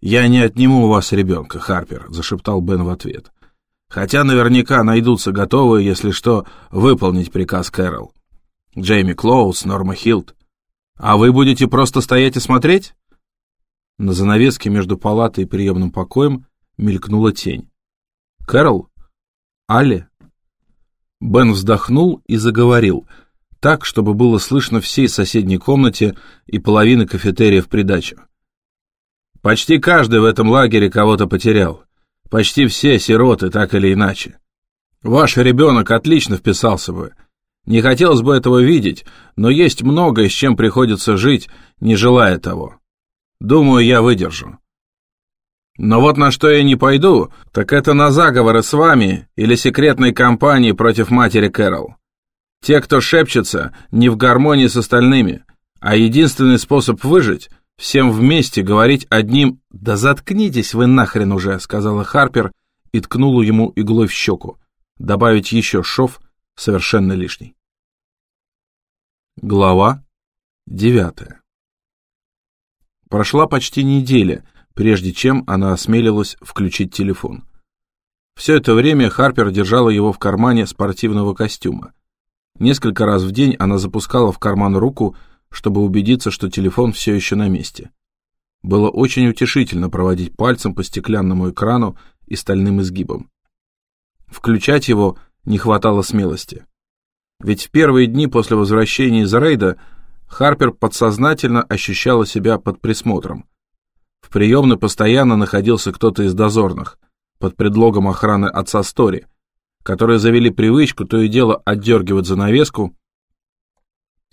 я не отниму у вас ребенка, Харпер», — зашептал Бен в ответ. Хотя наверняка найдутся готовые, если что, выполнить приказ Кэрол. Джейми Клоуз, Норма Хилт. А вы будете просто стоять и смотреть? На занавеске между палатой и приемным покоем мелькнула тень. Кэрол? Алли? Бен вздохнул и заговорил, так, чтобы было слышно всей соседней комнате и половины кафетерия в придачу. Почти каждый в этом лагере кого-то потерял. Почти все сироты, так или иначе. Ваш ребенок отлично вписался бы. Не хотелось бы этого видеть, но есть многое, с чем приходится жить, не желая того. Думаю, я выдержу. Но вот на что я не пойду, так это на заговоры с вами или секретной кампании против матери Кэрол. Те, кто шепчется, не в гармонии с остальными, а единственный способ выжить — всем вместе говорить одним «Да заткнитесь вы нахрен уже», — сказала Харпер и ткнула ему иглой в щеку. Добавить еще шов совершенно лишний. Глава девятая Прошла почти неделя, прежде чем она осмелилась включить телефон. Все это время Харпер держала его в кармане спортивного костюма. Несколько раз в день она запускала в карман руку, чтобы убедиться, что телефон все еще на месте. Было очень утешительно проводить пальцем по стеклянному экрану и стальным изгибам. Включать его не хватало смелости. Ведь в первые дни после возвращения из рейда Харпер подсознательно ощущала себя под присмотром. В приемной постоянно находился кто-то из дозорных, под предлогом охраны отца Стори, которые завели привычку то и дело отдергивать занавеску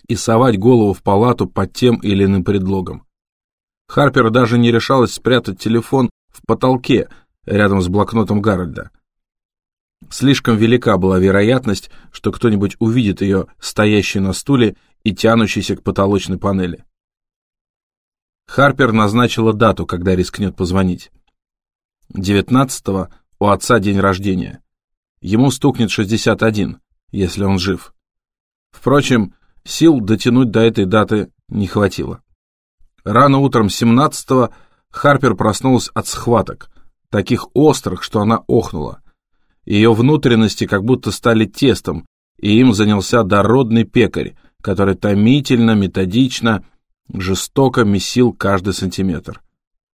и совать голову в палату под тем или иным предлогом. Харпер даже не решалась спрятать телефон в потолке рядом с блокнотом Гарольда. Слишком велика была вероятность, что кто-нибудь увидит ее, стоящей на стуле и тянущейся к потолочной панели. Харпер назначила дату, когда рискнет позвонить. 19-го у отца день рождения. Ему стукнет 61, если он жив. Впрочем, сил дотянуть до этой даты не хватило. Рано утром 17-го Харпер проснулась от схваток, таких острых, что она охнула. Ее внутренности как будто стали тестом, и им занялся дородный пекарь, который томительно, методично, жестоко месил каждый сантиметр.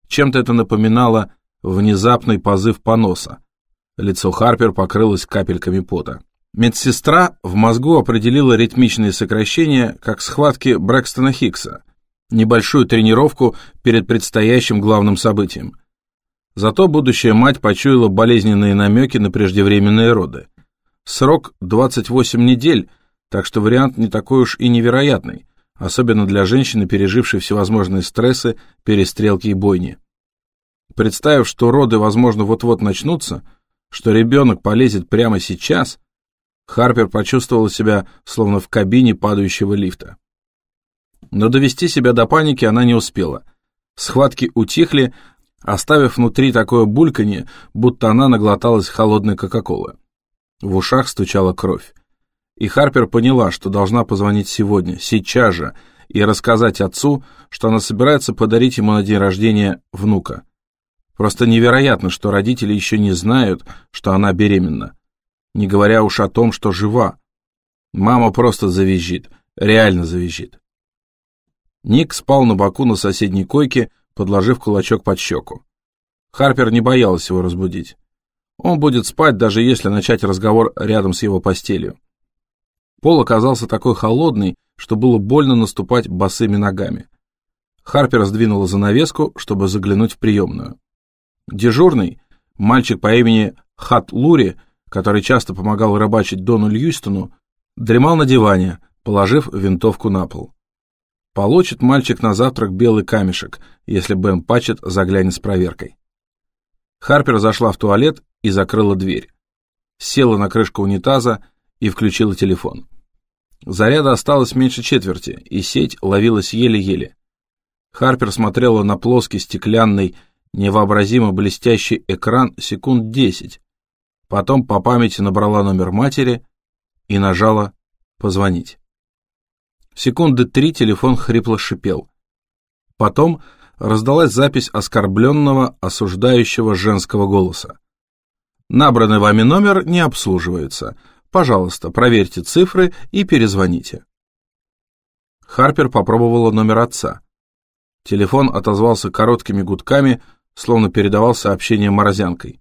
Чем-то это напоминало внезапный позыв поноса. Лицо Харпер покрылось капельками пота. Медсестра в мозгу определила ритмичные сокращения, как схватки Брэкстона Хиггса, небольшую тренировку перед предстоящим главным событием. Зато будущая мать почуяла болезненные намеки на преждевременные роды. Срок 28 недель, так что вариант не такой уж и невероятный, особенно для женщины, пережившей всевозможные стрессы, перестрелки и бойни. Представив, что роды, возможно, вот-вот начнутся, что ребенок полезет прямо сейчас, Харпер почувствовала себя словно в кабине падающего лифта. Но довести себя до паники она не успела. Схватки утихли, оставив внутри такое бульканье, будто она наглоталась холодной Кока-Колы. В ушах стучала кровь. И Харпер поняла, что должна позвонить сегодня, сейчас же, и рассказать отцу, что она собирается подарить ему на день рождения внука. Просто невероятно, что родители еще не знают, что она беременна. Не говоря уж о том, что жива. Мама просто завизжит, реально завизжит. Ник спал на боку на соседней койке, подложив кулачок под щеку. Харпер не боялась его разбудить. Он будет спать, даже если начать разговор рядом с его постелью. Пол оказался такой холодный, что было больно наступать босыми ногами. Харпер сдвинула занавеску, чтобы заглянуть в приемную. Дежурный, мальчик по имени Хат Лури, который часто помогал рыбачить Дону Льюистону, дремал на диване, положив винтовку на пол. Получит мальчик на завтрак белый камешек, если Бен Патчет заглянет с проверкой. Харпер зашла в туалет и закрыла дверь. Села на крышку унитаза и включила телефон. Заряда осталось меньше четверти, и сеть ловилась еле-еле. Харпер смотрела на плоский стеклянный невообразимо блестящий экран секунд десять. Потом по памяти набрала номер матери и нажала «позвонить». Секунды три телефон хрипло шипел. Потом раздалась запись оскорбленного, осуждающего женского голоса. «Набранный вами номер не обслуживается. Пожалуйста, проверьте цифры и перезвоните». Харпер попробовала номер отца. Телефон отозвался короткими гудками, словно передавал сообщение морозянкой.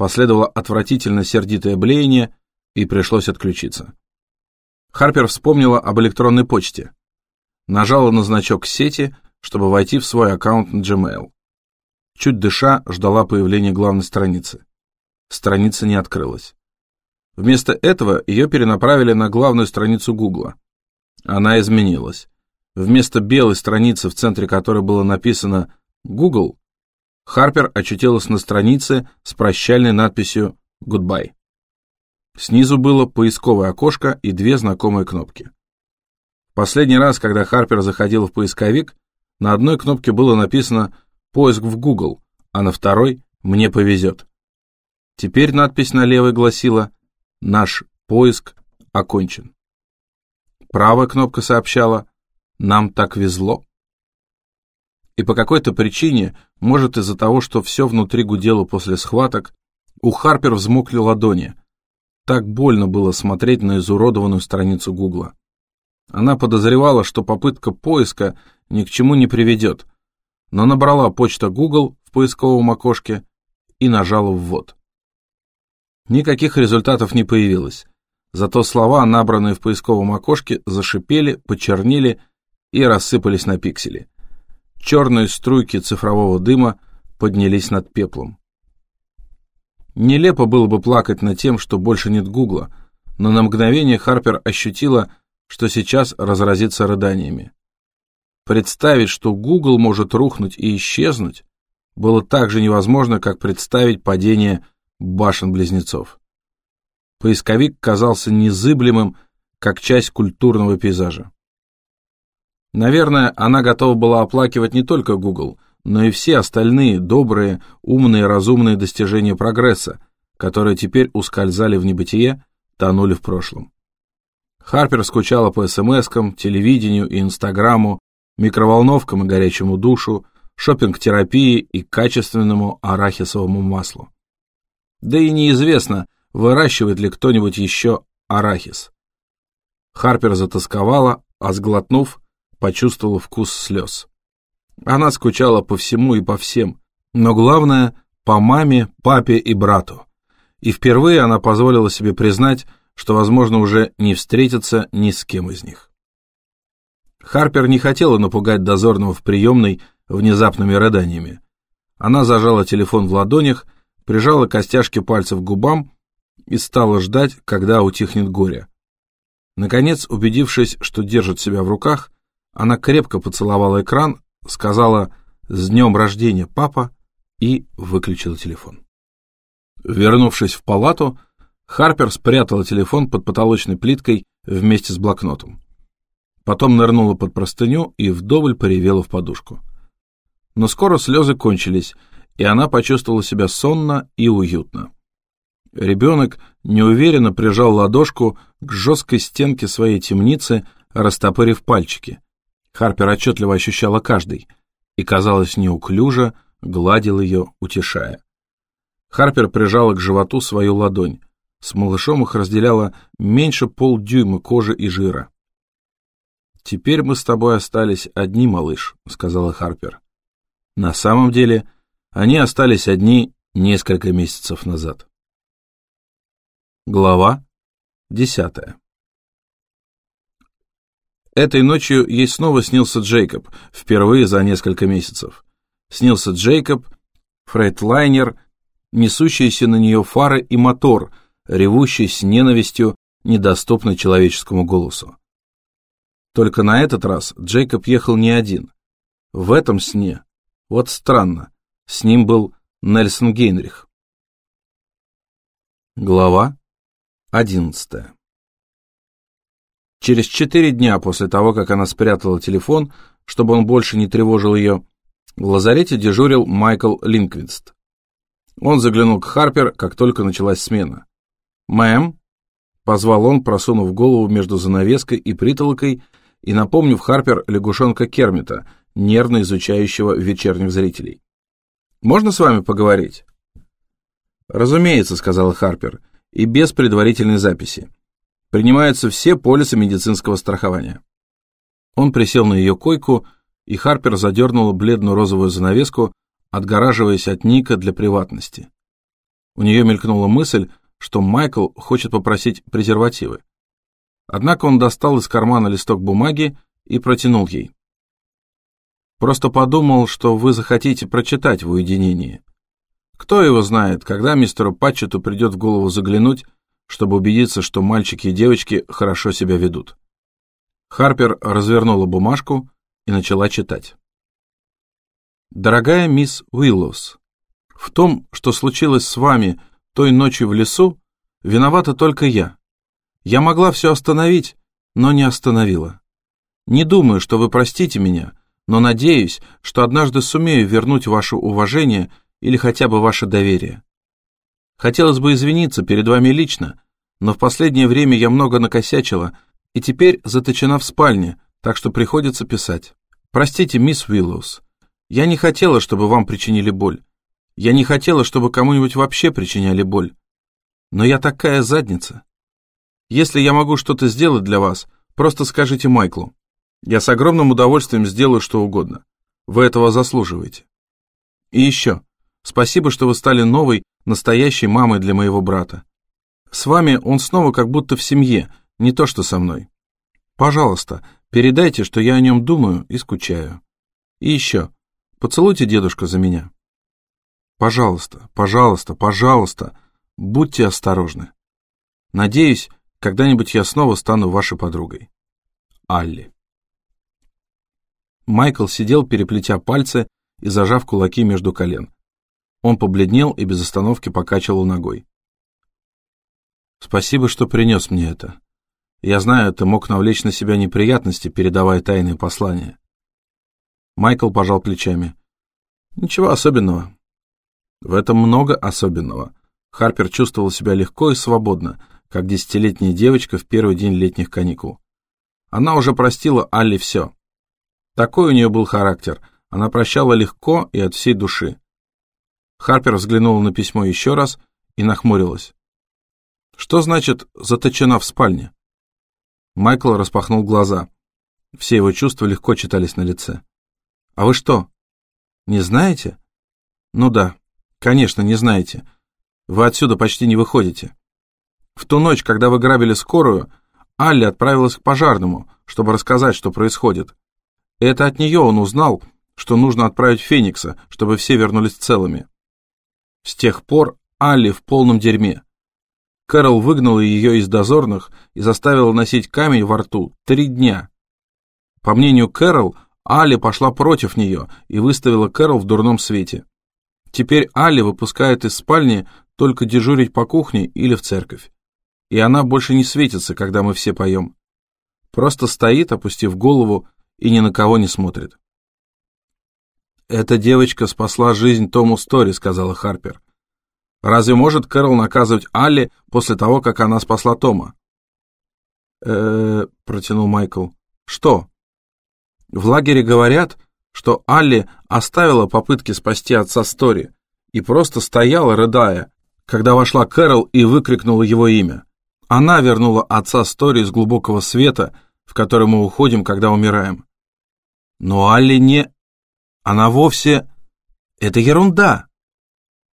Последовало отвратительно сердитое блеяние, и пришлось отключиться. Харпер вспомнила об электронной почте. Нажала на значок сети, чтобы войти в свой аккаунт на Gmail. Чуть дыша, ждала появления главной страницы. Страница не открылась. Вместо этого ее перенаправили на главную страницу Гугла. Она изменилась. Вместо белой страницы, в центре которой было написано «Google», Харпер очутилась на странице с прощальной надписью «Goodbye». Снизу было поисковое окошко и две знакомые кнопки. Последний раз, когда Харпер заходила в поисковик, на одной кнопке было написано «Поиск в Google», а на второй «Мне повезет». Теперь надпись на левой гласила «Наш поиск окончен». Правая кнопка сообщала «Нам так везло». И по какой-то причине, может из-за того, что все внутри гудело после схваток, у Харпер взмокли ладони. Так больно было смотреть на изуродованную страницу Гугла. Она подозревала, что попытка поиска ни к чему не приведет, но набрала почта Google в поисковом окошке и нажала «Ввод». Никаких результатов не появилось. Зато слова, набранные в поисковом окошке, зашипели, почернели и рассыпались на пиксели. Черные струйки цифрового дыма поднялись над пеплом. Нелепо было бы плакать над тем, что больше нет Гугла, но на мгновение Харпер ощутила, что сейчас разразится рыданиями. Представить, что Google может рухнуть и исчезнуть, было так же невозможно, как представить падение башен-близнецов. Поисковик казался незыблемым, как часть культурного пейзажа. Наверное, она готова была оплакивать не только Google, но и все остальные добрые, умные, разумные достижения прогресса, которые теперь ускользали в небытие, тонули в прошлом. Харпер скучала по СМСкам, телевидению и Инстаграму, микроволновкам и горячему душу, шопинг-терапии и качественному арахисовому маслу. Да и неизвестно, выращивает ли кто-нибудь еще арахис. Харпер затасковала, а сглотнув, почувствовала вкус слез. Она скучала по всему и по всем, но главное — по маме, папе и брату. И впервые она позволила себе признать, что, возможно, уже не встретится ни с кем из них. Харпер не хотела напугать дозорного в приемной внезапными рыданиями. Она зажала телефон в ладонях, прижала костяшки пальцев к губам и стала ждать, когда утихнет горе. Наконец, убедившись, что держит себя в руках, она крепко поцеловала экран, сказала «С днем рождения, папа!» и выключила телефон. Вернувшись в палату, Харпер спрятала телефон под потолочной плиткой вместе с блокнотом. Потом нырнула под простыню и вдоволь поревела в подушку. Но скоро слезы кончились, и она почувствовала себя сонно и уютно. Ребенок неуверенно прижал ладошку к жесткой стенке своей темницы, растопырив пальчики. Харпер отчетливо ощущала каждый и, казалось, неуклюже гладил ее, утешая. Харпер прижала к животу свою ладонь. С малышом их разделяло меньше полдюйма кожи и жира. «Теперь мы с тобой остались одни, малыш», — сказала Харпер. На самом деле, они остались одни несколько месяцев назад. Глава десятая Этой ночью ей снова снился Джейкоб, впервые за несколько месяцев. Снился Джейкоб, фрейтлайнер, несущиеся на нее фары и мотор, ревущий с ненавистью, недоступный человеческому голосу. Только на этот раз Джейкоб ехал не один. В этом сне, вот странно, с ним был Нельсон Гейнрих. Глава одиннадцатая Через четыре дня после того, как она спрятала телефон, чтобы он больше не тревожил ее, в лазарете дежурил Майкл Линквинст. Он заглянул к Харпер, как только началась смена. «Мэм?» — позвал он, просунув голову между занавеской и притолокой и напомнив Харпер лягушонка Кермита, нервно изучающего вечерних зрителей. «Можно с вами поговорить?» «Разумеется», — сказала Харпер, — «и без предварительной записи. Принимаются все полисы медицинского страхования». Он присел на ее койку, и Харпер задернула бледно-розовую занавеску, отгораживаясь от Ника для приватности. У нее мелькнула мысль, что Майкл хочет попросить презервативы. Однако он достал из кармана листок бумаги и протянул ей. «Просто подумал, что вы захотите прочитать в уединении. Кто его знает, когда мистеру Патчету придет в голову заглянуть, чтобы убедиться, что мальчики и девочки хорошо себя ведут». Харпер развернула бумажку и начала читать. «Дорогая мисс Уиллоус, в том, что случилось с вами той ночью в лесу, виновата только я. Я могла все остановить, но не остановила. Не думаю, что вы простите меня, но надеюсь, что однажды сумею вернуть ваше уважение или хотя бы ваше доверие. Хотелось бы извиниться перед вами лично, но в последнее время я много накосячила и теперь заточена в спальне, так что приходится писать. Простите, мисс Уиллоус, я не хотела, чтобы вам причинили боль. Я не хотела, чтобы кому-нибудь вообще причиняли боль. Но я такая задница. Если я могу что-то сделать для вас, просто скажите Майклу. Я с огромным удовольствием сделаю что угодно. Вы этого заслуживаете. И еще, спасибо, что вы стали новой, настоящей мамой для моего брата. С вами он снова как будто в семье, не то что со мной. Пожалуйста, передайте, что я о нем думаю и скучаю. И еще, поцелуйте дедушка за меня. Пожалуйста, пожалуйста, пожалуйста, будьте осторожны. Надеюсь, когда-нибудь я снова стану вашей подругой. Алли. Майкл сидел, переплетя пальцы и зажав кулаки между колен. Он побледнел и без остановки покачивал ногой. «Спасибо, что принес мне это. Я знаю, ты мог навлечь на себя неприятности, передавая тайные послания». Майкл пожал плечами. «Ничего особенного». В этом много особенного. Харпер чувствовал себя легко и свободно, как десятилетняя девочка в первый день летних каникул. Она уже простила Алле все. Такой у нее был характер. Она прощала легко и от всей души. Харпер взглянула на письмо еще раз и нахмурилась. Что значит «заточена в спальне»? Майкл распахнул глаза. Все его чувства легко читались на лице. «А вы что, не знаете?» «Ну да, конечно, не знаете. Вы отсюда почти не выходите. В ту ночь, когда вы грабили скорую, Алли отправилась к пожарному, чтобы рассказать, что происходит. Это от нее он узнал, что нужно отправить Феникса, чтобы все вернулись целыми. С тех пор Алли в полном дерьме. Кэрол выгнала ее из дозорных и заставила носить камень во рту три дня. По мнению Кэрол, Алли пошла против нее и выставила Кэрол в дурном свете. Теперь Алли выпускает из спальни только дежурить по кухне или в церковь. И она больше не светится, когда мы все поем. Просто стоит, опустив голову, и ни на кого не смотрит. «Эта девочка спасла жизнь Тому Стори», — сказала Харпер. «Разве может Кэрол наказывать Алли после того, как она спасла Тома?» «Э-э-э», протянул Майкл. «Что?» «В лагере говорят, что Алли оставила попытки спасти отца Стори и просто стояла, рыдая, когда вошла Кэрол и выкрикнула его имя. Она вернула отца Стори из глубокого света, в который мы уходим, когда умираем. Но Алли не... Она вовсе... Это ерунда.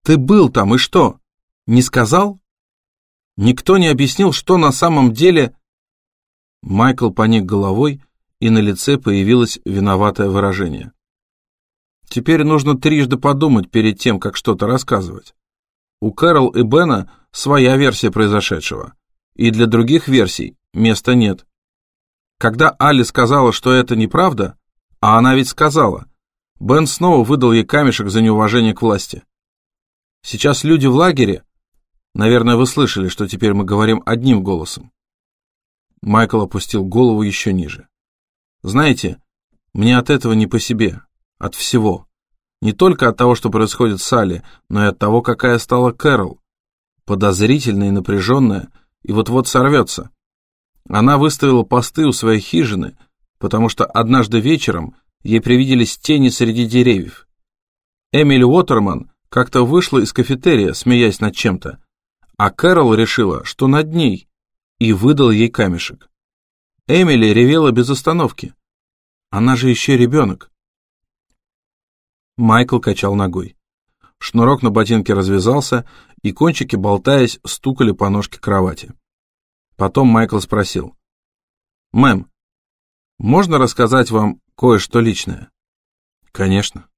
Ты был там, и что? Не сказал? Никто не объяснил, что на самом деле... Майкл поник головой, и на лице появилось виноватое выражение. Теперь нужно трижды подумать перед тем, как что-то рассказывать. У Кэрол и Бена своя версия произошедшего, и для других версий места нет. Когда Али сказала, что это неправда, а она ведь сказала. Бен снова выдал ей камешек за неуважение к власти. Сейчас люди в лагере... Наверное, вы слышали, что теперь мы говорим одним голосом. Майкл опустил голову еще ниже. Знаете, мне от этого не по себе, от всего. Не только от того, что происходит с Салли, но и от того, какая стала Кэрол. Подозрительная и напряженная, и вот-вот сорвется. Она выставила посты у своей хижины, потому что однажды вечером ей привиделись тени среди деревьев. Эмили Уотерман как-то вышла из кафетерия, смеясь над чем-то, а Кэрол решила, что над ней, и выдал ей камешек. Эмили ревела без остановки. Она же еще ребенок. Майкл качал ногой. Шнурок на ботинке развязался, и кончики, болтаясь, стукали по ножке кровати. Потом Майкл спросил. «Мэм, можно рассказать вам кое-что личное? Конечно.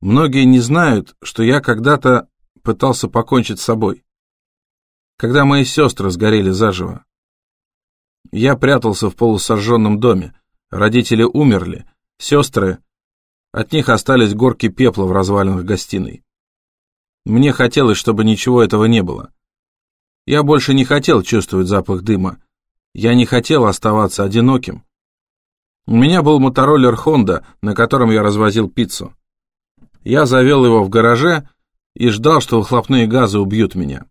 Многие не знают, что я когда-то пытался покончить с собой. Когда мои сестры сгорели заживо. Я прятался в полусожженном доме. Родители умерли. Сестры... От них остались горки пепла в развалинах гостиной. Мне хотелось, чтобы ничего этого не было. Я больше не хотел чувствовать запах дыма, я не хотел оставаться одиноким. У меня был мотороллер Honda, на котором я развозил пиццу. Я завел его в гараже и ждал, что выхлопные газы убьют меня.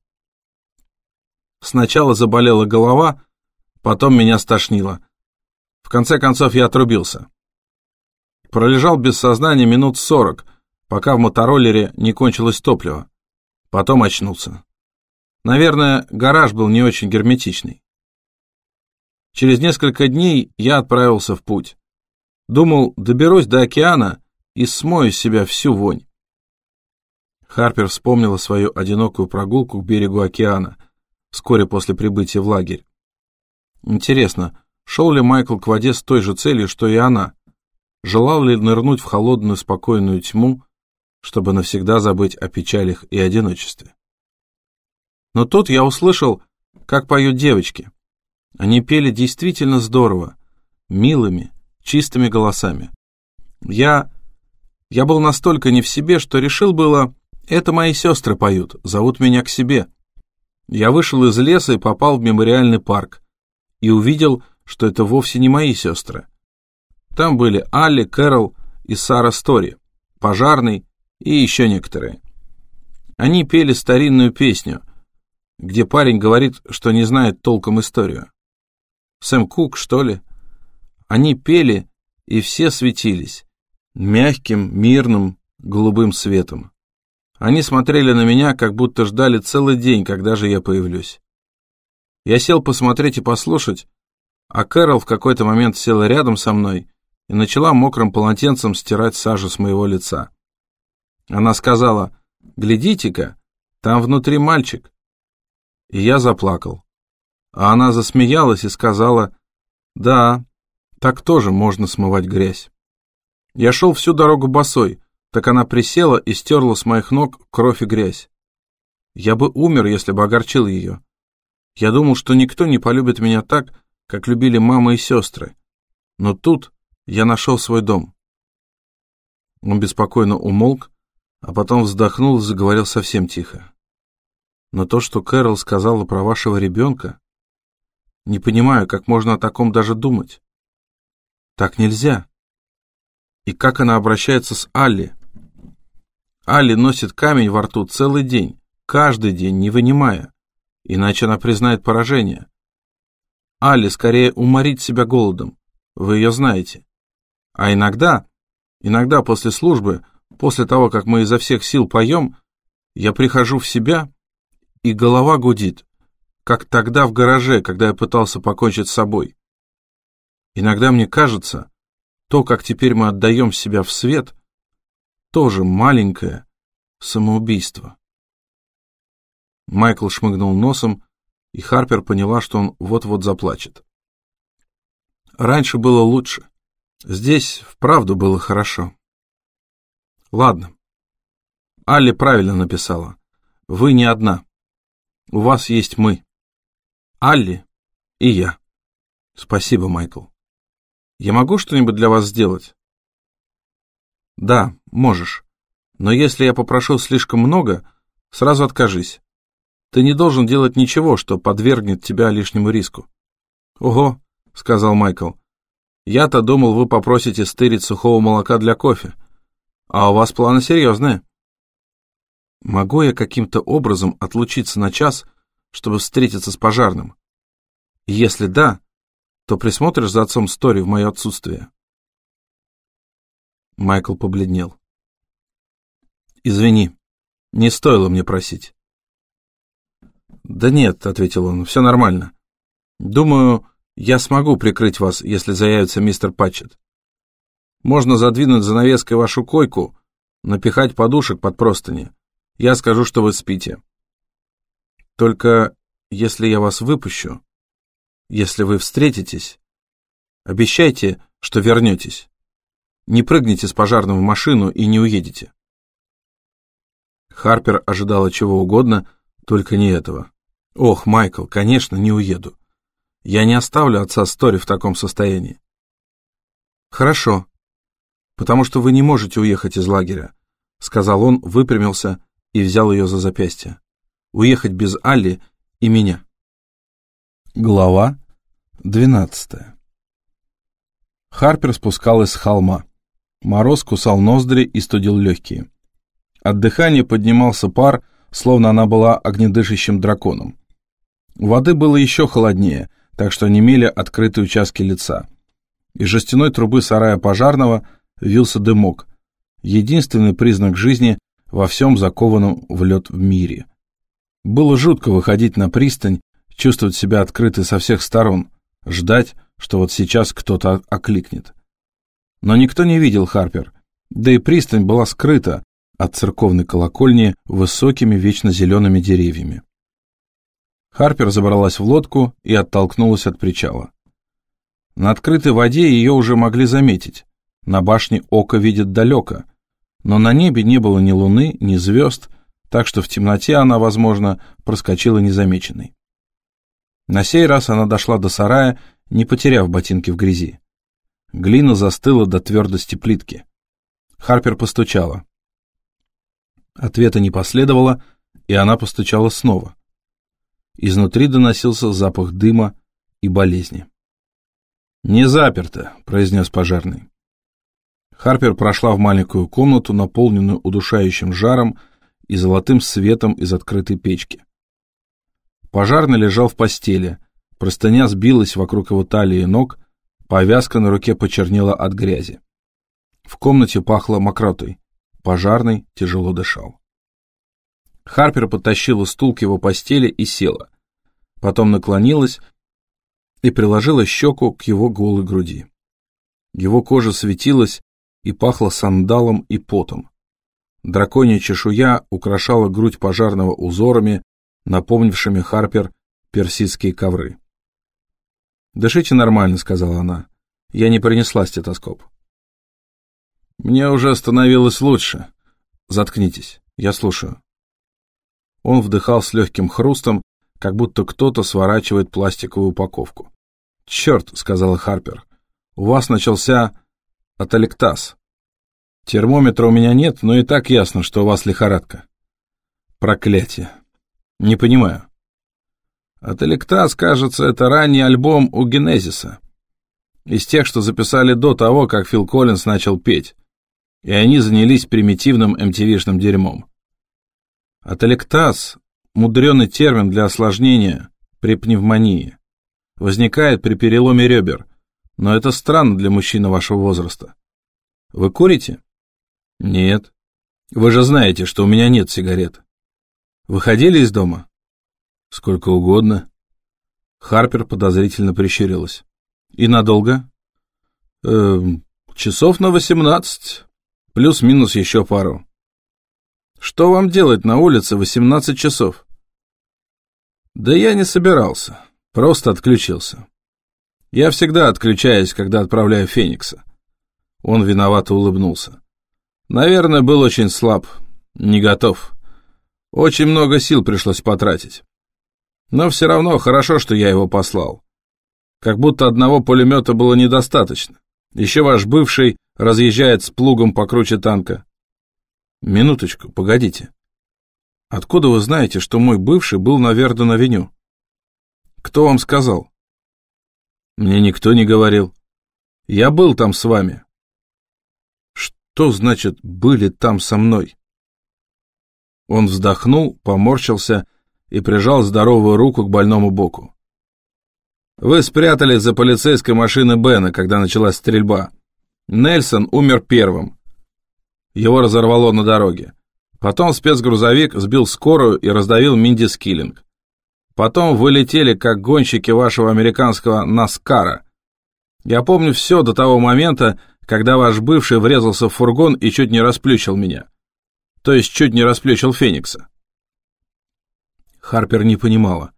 Сначала заболела голова, потом меня стошнило. В конце концов я отрубился. Пролежал без сознания минут сорок, пока в мотороллере не кончилось топливо. Потом очнулся. Наверное, гараж был не очень герметичный. Через несколько дней я отправился в путь. Думал, доберусь до океана и смою с себя всю вонь. Харпер вспомнила свою одинокую прогулку к берегу океана, вскоре после прибытия в лагерь. Интересно, шел ли Майкл к воде с той же целью, что и она? Желал ли нырнуть в холодную спокойную тьму, чтобы навсегда забыть о печалях и одиночестве? Но тут я услышал, как поют девочки. Они пели действительно здорово, милыми, чистыми голосами. Я... я был настолько не в себе, что решил было, это мои сестры поют, зовут меня к себе. Я вышел из леса и попал в мемориальный парк и увидел, что это вовсе не мои сестры. Там были Алли, Кэрол и Сара Стори, пожарный и еще некоторые. Они пели старинную песню, где парень говорит, что не знает толком историю. Сэм Кук, что ли? Они пели, и все светились, мягким, мирным, голубым светом. Они смотрели на меня, как будто ждали целый день, когда же я появлюсь. Я сел посмотреть и послушать, а Кэрол в какой-то момент села рядом со мной и начала мокрым полотенцем стирать сажу с моего лица. Она сказала, «Глядите-ка, там внутри мальчик». И я заплакал. А она засмеялась и сказала, «Да, так тоже можно смывать грязь». Я шел всю дорогу босой, так она присела и стерла с моих ног кровь и грязь. Я бы умер, если бы огорчил ее. Я думал, что никто не полюбит меня так, как любили мама и сестры. Но тут я нашел свой дом. Он беспокойно умолк, а потом вздохнул и заговорил совсем тихо. Но то, что Кэрол сказала про вашего ребенка, не понимаю, как можно о таком даже думать. Так нельзя. И как она обращается с Алли? Алли носит камень во рту целый день, каждый день, не вынимая, иначе она признает поражение. Алли скорее уморит себя голодом, вы ее знаете. А иногда, иногда после службы, после того, как мы изо всех сил поем, я прихожу в себя, и голова гудит, как тогда в гараже, когда я пытался покончить с собой. Иногда мне кажется, то, как теперь мы отдаем себя в свет, тоже маленькое самоубийство. Майкл шмыгнул носом, и Харпер поняла, что он вот-вот заплачет. Раньше было лучше. Здесь вправду было хорошо. Ладно. Алли правильно написала. Вы не одна. У вас есть мы. Алли и я. Спасибо, Майкл. Я могу что-нибудь для вас сделать? Да, можешь. Но если я попрошу слишком много, сразу откажись. Ты не должен делать ничего, что подвергнет тебя лишнему риску. Ого, сказал Майкл. Я-то думал, вы попросите стырить сухого молока для кофе. А у вас планы серьезные. Могу я каким-то образом отлучиться на час, чтобы встретиться с пожарным? Если да, то присмотришь за отцом Стори в мое отсутствие. Майкл побледнел. «Извини, не стоило мне просить». «Да нет», — ответил он, — «все нормально. Думаю, я смогу прикрыть вас, если заявится мистер Патчет. Можно задвинуть занавеской вашу койку, напихать подушек под простыни. Я скажу, что вы спите. Только если я вас выпущу, если вы встретитесь, обещайте, что вернетесь. Не прыгните с пожарным в машину и не уедете. Харпер ожидала чего угодно, только не этого. Ох, Майкл, конечно, не уеду. Я не оставлю отца Стори в таком состоянии. Хорошо, потому что вы не можете уехать из лагеря, сказал он, выпрямился и взял ее за запястье. Уехать без Алли и меня. Глава двенадцатая. Харпер спускалась с холма. Мороз кусал ноздри и студил легкие. От дыхания поднимался пар, словно она была огнедышащим драконом. Воды было еще холоднее, так что немели открытые участки лица. Из жестяной трубы сарая пожарного вился дымок, единственный признак жизни во всем закованном в лед в мире. Было жутко выходить на пристань, чувствовать себя открытой со всех сторон, ждать, что вот сейчас кто-то окликнет. Но никто не видел Харпер, да и пристань была скрыта от церковной колокольни высокими вечно зелеными деревьями. Харпер забралась в лодку и оттолкнулась от причала. На открытой воде ее уже могли заметить. На башне око видит далеко, но на небе не было ни луны, ни звезд, так что в темноте она, возможно, проскочила незамеченной. На сей раз она дошла до сарая, не потеряв ботинки в грязи. Глина застыла до твердости плитки. Харпер постучала. Ответа не последовало, и она постучала снова. Изнутри доносился запах дыма и болезни. «Не заперто», — произнес пожарный. Харпер прошла в маленькую комнату, наполненную удушающим жаром и золотым светом из открытой печки. Пожарный лежал в постели, простыня сбилась вокруг его талии и ног, повязка на руке почернела от грязи. В комнате пахло мокротой, пожарный тяжело дышал. Харпер подтащила стул к его постели и села. Потом наклонилась и приложила щеку к его голой груди. Его кожа светилась и пахла сандалом и потом. Драконья чешуя украшала грудь пожарного узорами, напомнившими Харпер персидские ковры. «Дышите нормально», — сказала она. «Я не принесла стетоскоп». «Мне уже становилось лучше. Заткнитесь, я слушаю». Он вдыхал с легким хрустом, как будто кто-то сворачивает пластиковую упаковку. «Черт», — сказала Харпер, — «у вас начался аталектаз. Термометра у меня нет, но и так ясно, что у вас лихорадка». «Проклятие. Не понимаю». «Аталектаз, кажется, это ранний альбом у Генезиса. Из тех, что записали до того, как Фил Коллинз начал петь. И они занялись примитивным MTV-шным дерьмом. Ателектаз – мудреный термин для осложнения при пневмонии. Возникает при переломе ребер, но это странно для мужчины вашего возраста. Вы курите? Нет. Вы же знаете, что у меня нет сигарет. Выходили из дома? Сколько угодно. Харпер подозрительно прищурилась. И надолго? Э, часов на восемнадцать, плюс-минус еще пару. Что вам делать на улице 18 часов? Да я не собирался, просто отключился. Я всегда отключаюсь, когда отправляю Феникса. Он виновато улыбнулся. Наверное, был очень слаб, не готов. Очень много сил пришлось потратить. Но все равно хорошо, что я его послал. Как будто одного пулемета было недостаточно. Еще ваш бывший разъезжает с плугом покруче танка. Минуточку, погодите. Откуда вы знаете, что мой бывший был на Верден-авеню? Кто вам сказал? Мне никто не говорил. Я был там с вами. Что значит «были там со мной»? Он вздохнул, поморщился и прижал здоровую руку к больному боку. Вы спрятались за полицейской машиной Бена, когда началась стрельба. Нельсон умер первым. Его разорвало на дороге. Потом спецгрузовик сбил скорую и раздавил Минди Скиллинг. Потом вы летели, как гонщики вашего американского Наскара. Я помню все до того момента, когда ваш бывший врезался в фургон и чуть не расплющил меня. То есть чуть не расплющил Феникса. Харпер не понимала.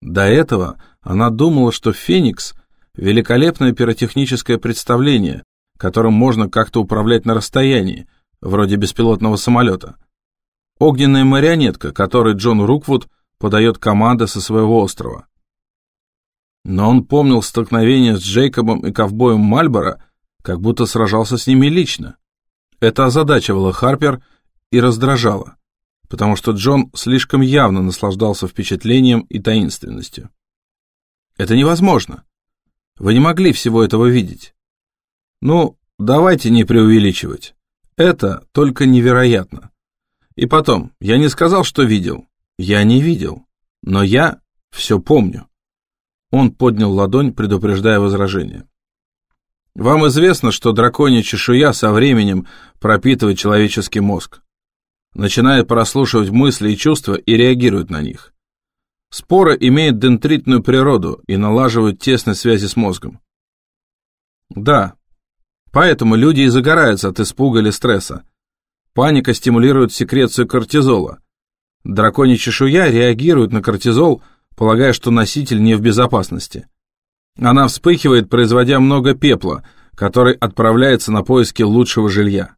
До этого она думала, что Феникс — великолепное пиротехническое представление, которым можно как-то управлять на расстоянии, вроде беспилотного самолета. Огненная марионетка, которой Джон Руквуд подает команды со своего острова. Но он помнил столкновение с Джейкобом и ковбоем Мальборо, как будто сражался с ними лично. Это озадачивало Харпер и раздражало, потому что Джон слишком явно наслаждался впечатлением и таинственностью. Это невозможно. Вы не могли всего этого видеть. Ну, давайте не преувеличивать. Это только невероятно. И потом, я не сказал, что видел. Я не видел. Но я все помню. Он поднял ладонь, предупреждая возражение. Вам известно, что драконья чешуя со временем пропитывает человеческий мозг. Начинает прослушивать мысли и чувства и реагирует на них. Спора имеет дентритную природу и налаживает тесные связи с мозгом. Да, Поэтому люди и загораются от испуга или стресса. Паника стимулирует секрецию кортизола. Драконья чешуя реагирует на кортизол, полагая, что носитель не в безопасности. Она вспыхивает, производя много пепла, который отправляется на поиски лучшего жилья.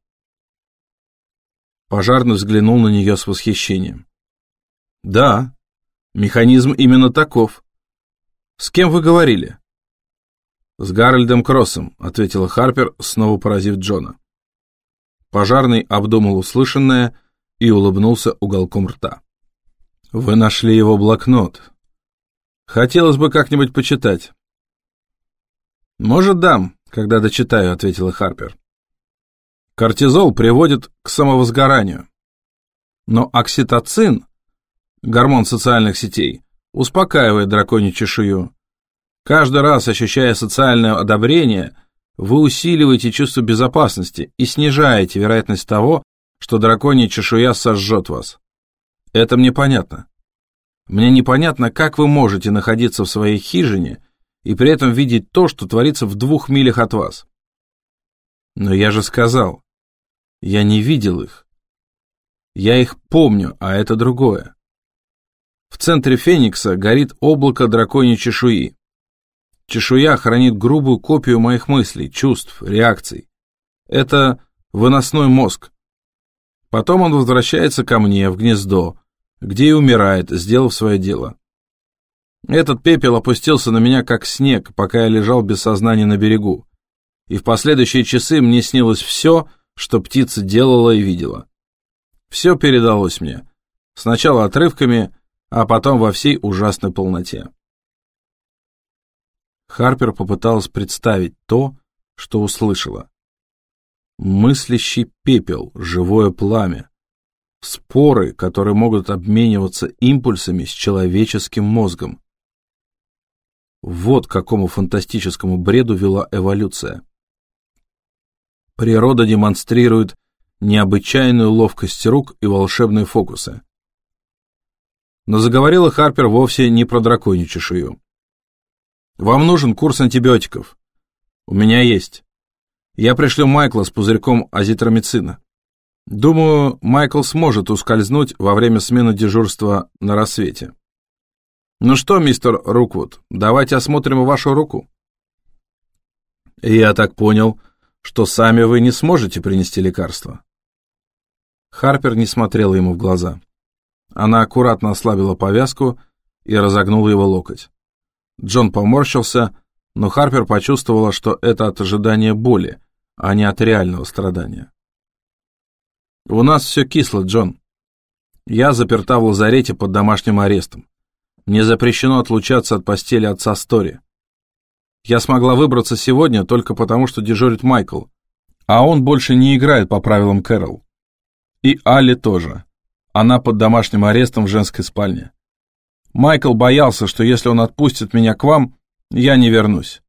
Пожарный взглянул на нее с восхищением. «Да, механизм именно таков. С кем вы говорили?» «С Гарольдом Кроссом», — ответила Харпер, снова поразив Джона. Пожарный обдумал услышанное и улыбнулся уголком рта. «Вы нашли его блокнот. Хотелось бы как-нибудь почитать». «Может, дам, когда дочитаю», — ответила Харпер. Кортизол приводит к самовозгоранию. Но окситоцин, гормон социальных сетей, успокаивает драконью чешую. Каждый раз, ощущая социальное одобрение, вы усиливаете чувство безопасности и снижаете вероятность того, что драконья чешуя сожжет вас. Это мне понятно. Мне непонятно, как вы можете находиться в своей хижине и при этом видеть то, что творится в двух милях от вас. Но я же сказал, я не видел их. Я их помню, а это другое. В центре Феникса горит облако драконьей чешуи. Чешуя хранит грубую копию моих мыслей, чувств, реакций. Это выносной мозг. Потом он возвращается ко мне, в гнездо, где и умирает, сделав свое дело. Этот пепел опустился на меня, как снег, пока я лежал без сознания на берегу. И в последующие часы мне снилось все, что птица делала и видела. Все передалось мне. Сначала отрывками, а потом во всей ужасной полноте. Харпер попыталась представить то, что услышала. Мыслящий пепел, живое пламя. Споры, которые могут обмениваться импульсами с человеческим мозгом. Вот к какому фантастическому бреду вела эволюция. Природа демонстрирует необычайную ловкость рук и волшебные фокусы. Но заговорила Харпер вовсе не про драконью чешую. «Вам нужен курс антибиотиков. У меня есть. Я пришлю Майкла с пузырьком азитромицина. Думаю, Майкл сможет ускользнуть во время смены дежурства на рассвете. Ну что, мистер Руквуд, давайте осмотрим вашу руку». «Я так понял», что сами вы не сможете принести лекарство. Харпер не смотрела ему в глаза. Она аккуратно ослабила повязку и разогнула его локоть. Джон поморщился, но Харпер почувствовала, что это от ожидания боли, а не от реального страдания. «У нас все кисло, Джон. Я заперта в лазарете под домашним арестом. Мне запрещено отлучаться от постели отца Стори. Я смогла выбраться сегодня только потому, что дежурит Майкл, а он больше не играет по правилам Кэрол. И Алли тоже. Она под домашним арестом в женской спальне. Майкл боялся, что если он отпустит меня к вам, я не вернусь.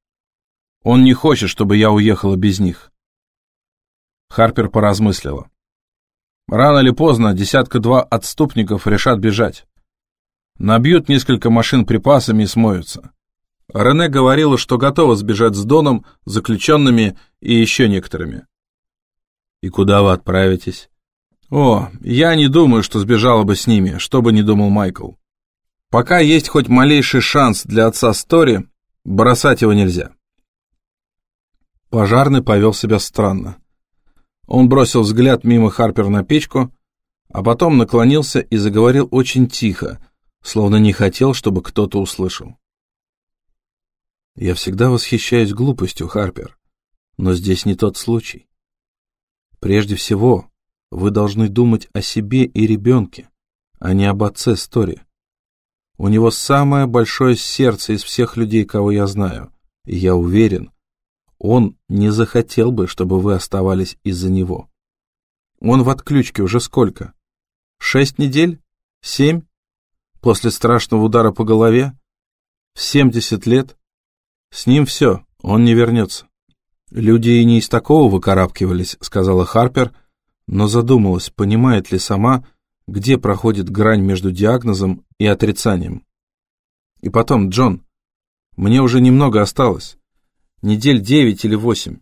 Он не хочет, чтобы я уехала без них. Харпер поразмыслила. Рано или поздно десятка-два отступников решат бежать. Набьют несколько машин припасами и смоются. Рене говорила, что готова сбежать с Доном, заключенными и еще некоторыми. «И куда вы отправитесь?» «О, я не думаю, что сбежала бы с ними, что бы ни думал Майкл. Пока есть хоть малейший шанс для отца Стори, бросать его нельзя». Пожарный повел себя странно. Он бросил взгляд мимо Харпер на печку, а потом наклонился и заговорил очень тихо, словно не хотел, чтобы кто-то услышал. Я всегда восхищаюсь глупостью, Харпер, но здесь не тот случай. Прежде всего, вы должны думать о себе и ребенке, а не об отце Стори. У него самое большое сердце из всех людей, кого я знаю, и я уверен, он не захотел бы, чтобы вы оставались из-за него. Он в отключке уже сколько? Шесть недель? Семь? После страшного удара по голове? В семьдесят лет? С ним все, он не вернется. Люди и не из такого выкарабкивались, сказала Харпер, но задумалась, понимает ли сама, где проходит грань между диагнозом и отрицанием. И потом, Джон, мне уже немного осталось. Недель девять или восемь.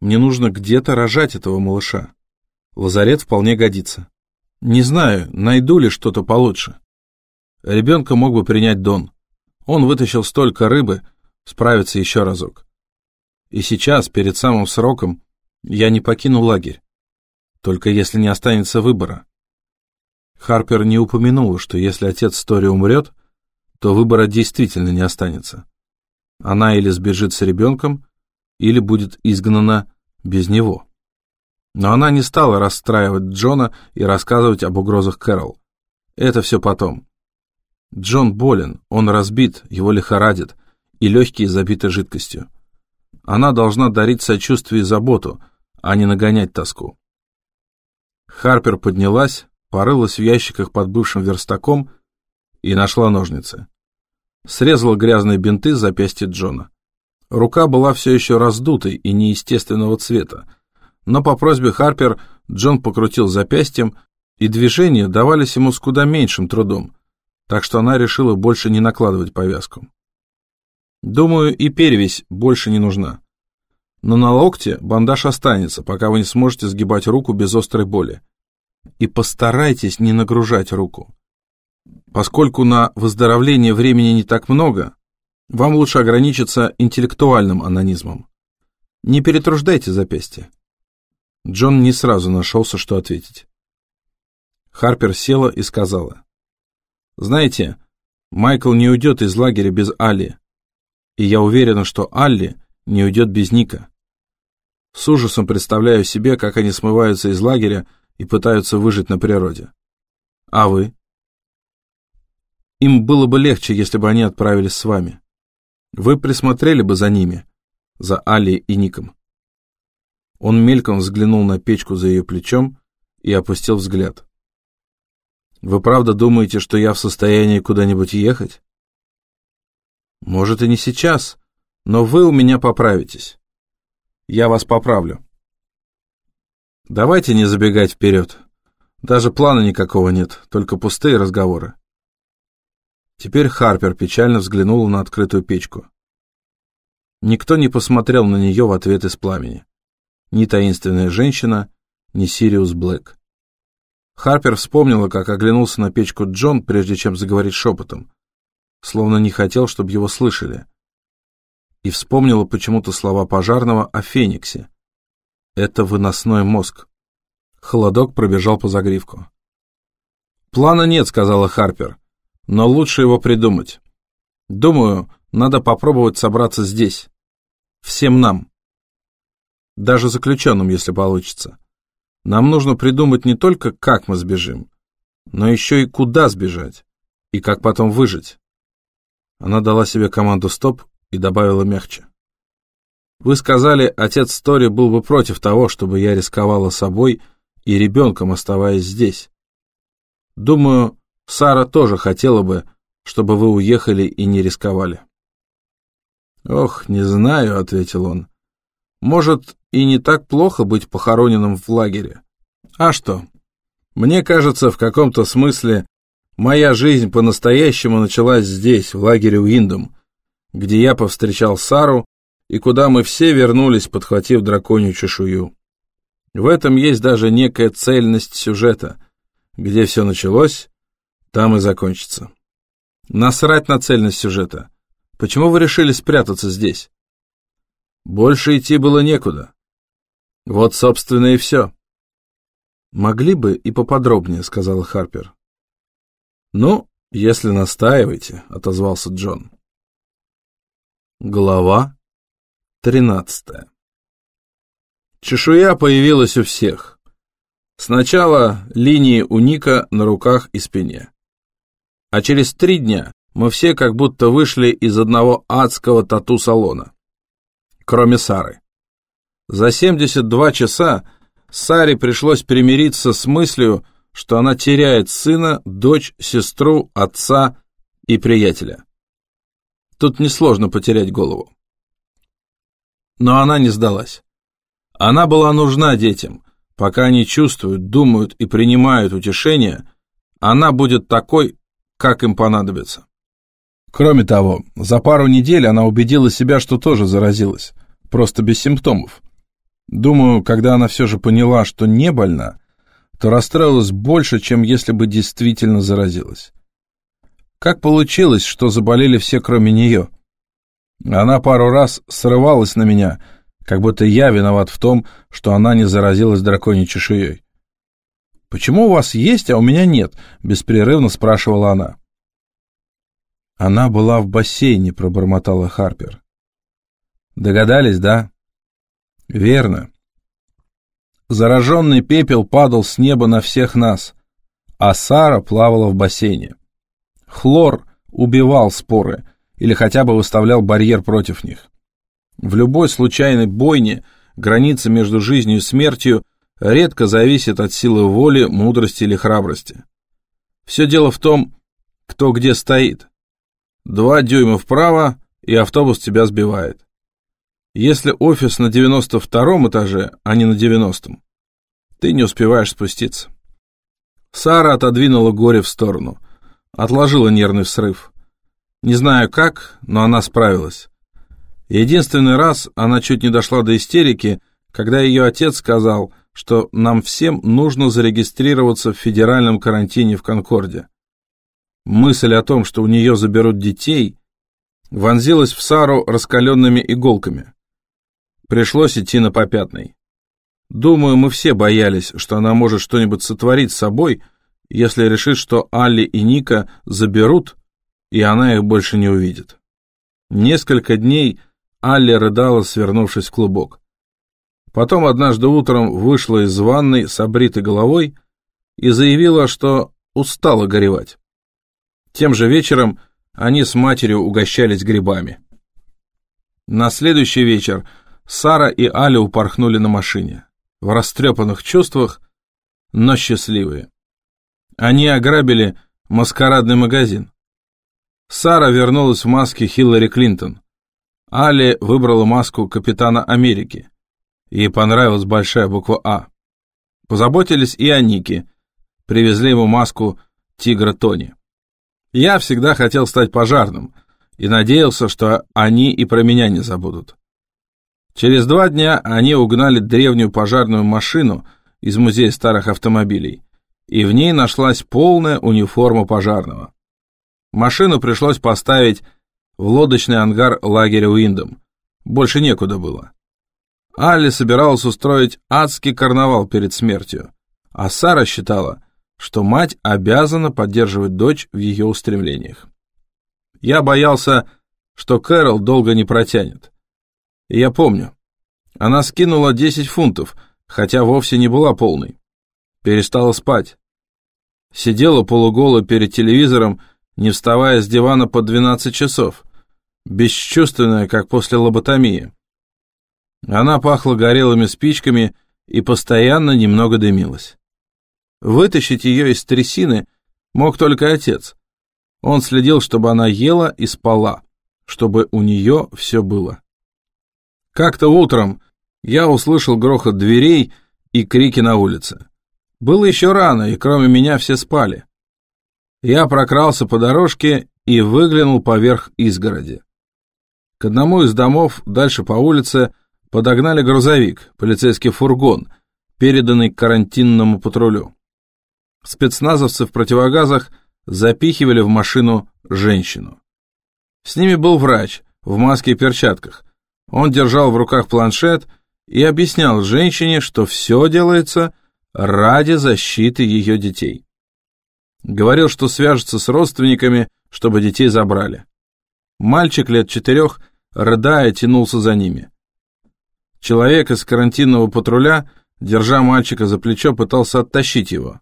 Мне нужно где-то рожать этого малыша. Лазарет вполне годится. Не знаю, найду ли что-то получше. Ребенка мог бы принять Дон. Он вытащил столько рыбы, справится еще разок. И сейчас, перед самым сроком, я не покину лагерь. Только если не останется выбора. Харпер не упомянула, что если отец Стори умрет, то выбора действительно не останется. Она или сбежит с ребенком, или будет изгнана без него. Но она не стала расстраивать Джона и рассказывать об угрозах Кэрол. Это все потом. Джон болен, он разбит, его лихорадит, и легкие забиты жидкостью. Она должна дарить сочувствие и заботу, а не нагонять тоску. Харпер поднялась, порылась в ящиках под бывшим верстаком и нашла ножницы. Срезала грязные бинты с запястья Джона. Рука была все еще раздутой и неестественного цвета, но по просьбе Харпер Джон покрутил запястьем, и движения давались ему с куда меньшим трудом, так что она решила больше не накладывать повязку. Думаю, и перевязь больше не нужна. Но на локте бандаж останется, пока вы не сможете сгибать руку без острой боли. И постарайтесь не нагружать руку. Поскольку на выздоровление времени не так много, вам лучше ограничиться интеллектуальным анонизмом. Не перетруждайте запястье. Джон не сразу нашелся, что ответить. Харпер села и сказала. «Знаете, Майкл не уйдет из лагеря без Али, и я уверена, что Алли не уйдет без Ника. С ужасом представляю себе, как они смываются из лагеря и пытаются выжить на природе. А вы? Им было бы легче, если бы они отправились с вами. Вы присмотрели бы за ними, за Али и Ником. Он мельком взглянул на печку за ее плечом и опустил взгляд. «Вы правда думаете, что я в состоянии куда-нибудь ехать?» «Может, и не сейчас, но вы у меня поправитесь. Я вас поправлю». «Давайте не забегать вперед. Даже плана никакого нет, только пустые разговоры». Теперь Харпер печально взглянул на открытую печку. Никто не посмотрел на нее в ответ из пламени ни таинственная женщина, ни Сириус Блэк. Харпер вспомнила, как оглянулся на печку Джон, прежде чем заговорить шепотом, словно не хотел, чтобы его слышали. И вспомнила почему-то слова пожарного о Фениксе. Это выносной мозг. Холодок пробежал по загривку. «Плана нет», — сказала Харпер, — «но лучше его придумать. Думаю, надо попробовать собраться здесь. Всем нам». Даже заключенным, если получится. Нам нужно придумать не только, как мы сбежим, но еще и куда сбежать, и как потом выжить. Она дала себе команду «стоп» и добавила мягче. Вы сказали, отец Стори был бы против того, чтобы я рисковала собой и ребенком, оставаясь здесь. Думаю, Сара тоже хотела бы, чтобы вы уехали и не рисковали. «Ох, не знаю», — ответил он. «Может, и не так плохо быть похороненным в лагере. А что? Мне кажется, в каком-то смысле моя жизнь по-настоящему началась здесь, в лагере Уиндом, где я повстречал Сару и куда мы все вернулись, подхватив драконью чешую. В этом есть даже некая цельность сюжета. Где все началось, там и закончится. Насрать на цельность сюжета. Почему вы решили спрятаться здесь? Больше идти было некуда. Вот, собственно, и все. Могли бы и поподробнее, сказала Харпер. Ну, если настаиваете, отозвался Джон. Глава тринадцатая. Чешуя появилась у всех. Сначала линии у Ника на руках и спине. А через три дня мы все как будто вышли из одного адского тату-салона. Кроме Сары. За 72 часа Саре пришлось примириться с мыслью, что она теряет сына, дочь, сестру, отца и приятеля. Тут несложно потерять голову. Но она не сдалась. Она была нужна детям. Пока они чувствуют, думают и принимают утешение, она будет такой, как им понадобится. Кроме того, за пару недель она убедила себя, что тоже заразилась, просто без симптомов. Думаю, когда она все же поняла, что не больна, то расстроилась больше, чем если бы действительно заразилась. Как получилось, что заболели все, кроме нее? Она пару раз срывалась на меня, как будто я виноват в том, что она не заразилась драконьей чешуей. «Почему у вас есть, а у меня нет?» — беспрерывно спрашивала она. «Она была в бассейне», — пробормотала Харпер. «Догадались, да?» «Верно. Зараженный пепел падал с неба на всех нас, а Сара плавала в бассейне. Хлор убивал споры или хотя бы выставлял барьер против них. В любой случайной бойне граница между жизнью и смертью редко зависит от силы воли, мудрости или храбрости. Все дело в том, кто где стоит. Два дюйма вправо, и автобус тебя сбивает. Если офис на 92 этаже, а не на 90-м, ты не успеваешь спуститься. Сара отодвинула горе в сторону, отложила нервный срыв. Не знаю как, но она справилась. Единственный раз она чуть не дошла до истерики, когда ее отец сказал, что нам всем нужно зарегистрироваться в федеральном карантине в Конкорде. Мысль о том, что у нее заберут детей, вонзилась в Сару раскаленными иголками. Пришлось идти на попятный. Думаю, мы все боялись, что она может что-нибудь сотворить с собой, если решит, что Алли и Ника заберут, и она их больше не увидит. Несколько дней Алли рыдала, свернувшись в клубок. Потом однажды утром вышла из ванной с обритой головой и заявила, что устала горевать. Тем же вечером они с матерью угощались грибами. На следующий вечер Сара и Аля упорхнули на машине, в растрепанных чувствах, но счастливые. Они ограбили маскарадный магазин. Сара вернулась в маске Хиллари Клинтон. Али выбрала маску капитана Америки. Ей понравилась большая буква «А». Позаботились и о Нике. Привезли ему маску тигра Тони. Я всегда хотел стать пожарным и надеялся, что они и про меня не забудут. Через два дня они угнали древнюю пожарную машину из музея старых автомобилей, и в ней нашлась полная униформа пожарного. Машину пришлось поставить в лодочный ангар лагеря Уиндом. Больше некуда было. Алли собиралась устроить адский карнавал перед смертью, а Сара считала, что мать обязана поддерживать дочь в ее устремлениях. Я боялся, что Кэрол долго не протянет. Я помню, она скинула 10 фунтов, хотя вовсе не была полной. Перестала спать. Сидела полуголо перед телевизором, не вставая с дивана по 12 часов, бесчувственная, как после лоботомии. Она пахла горелыми спичками и постоянно немного дымилась. Вытащить ее из трясины мог только отец. Он следил, чтобы она ела и спала, чтобы у нее все было. Как-то утром я услышал грохот дверей и крики на улице. Было еще рано, и кроме меня все спали. Я прокрался по дорожке и выглянул поверх изгороди. К одному из домов дальше по улице подогнали грузовик, полицейский фургон, переданный карантинному патрулю. Спецназовцы в противогазах запихивали в машину женщину. С ними был врач в маске и перчатках. Он держал в руках планшет и объяснял женщине, что все делается ради защиты ее детей. Говорил, что свяжется с родственниками, чтобы детей забрали. Мальчик лет четырех, рыдая, тянулся за ними. Человек из карантинного патруля, держа мальчика за плечо, пытался оттащить его.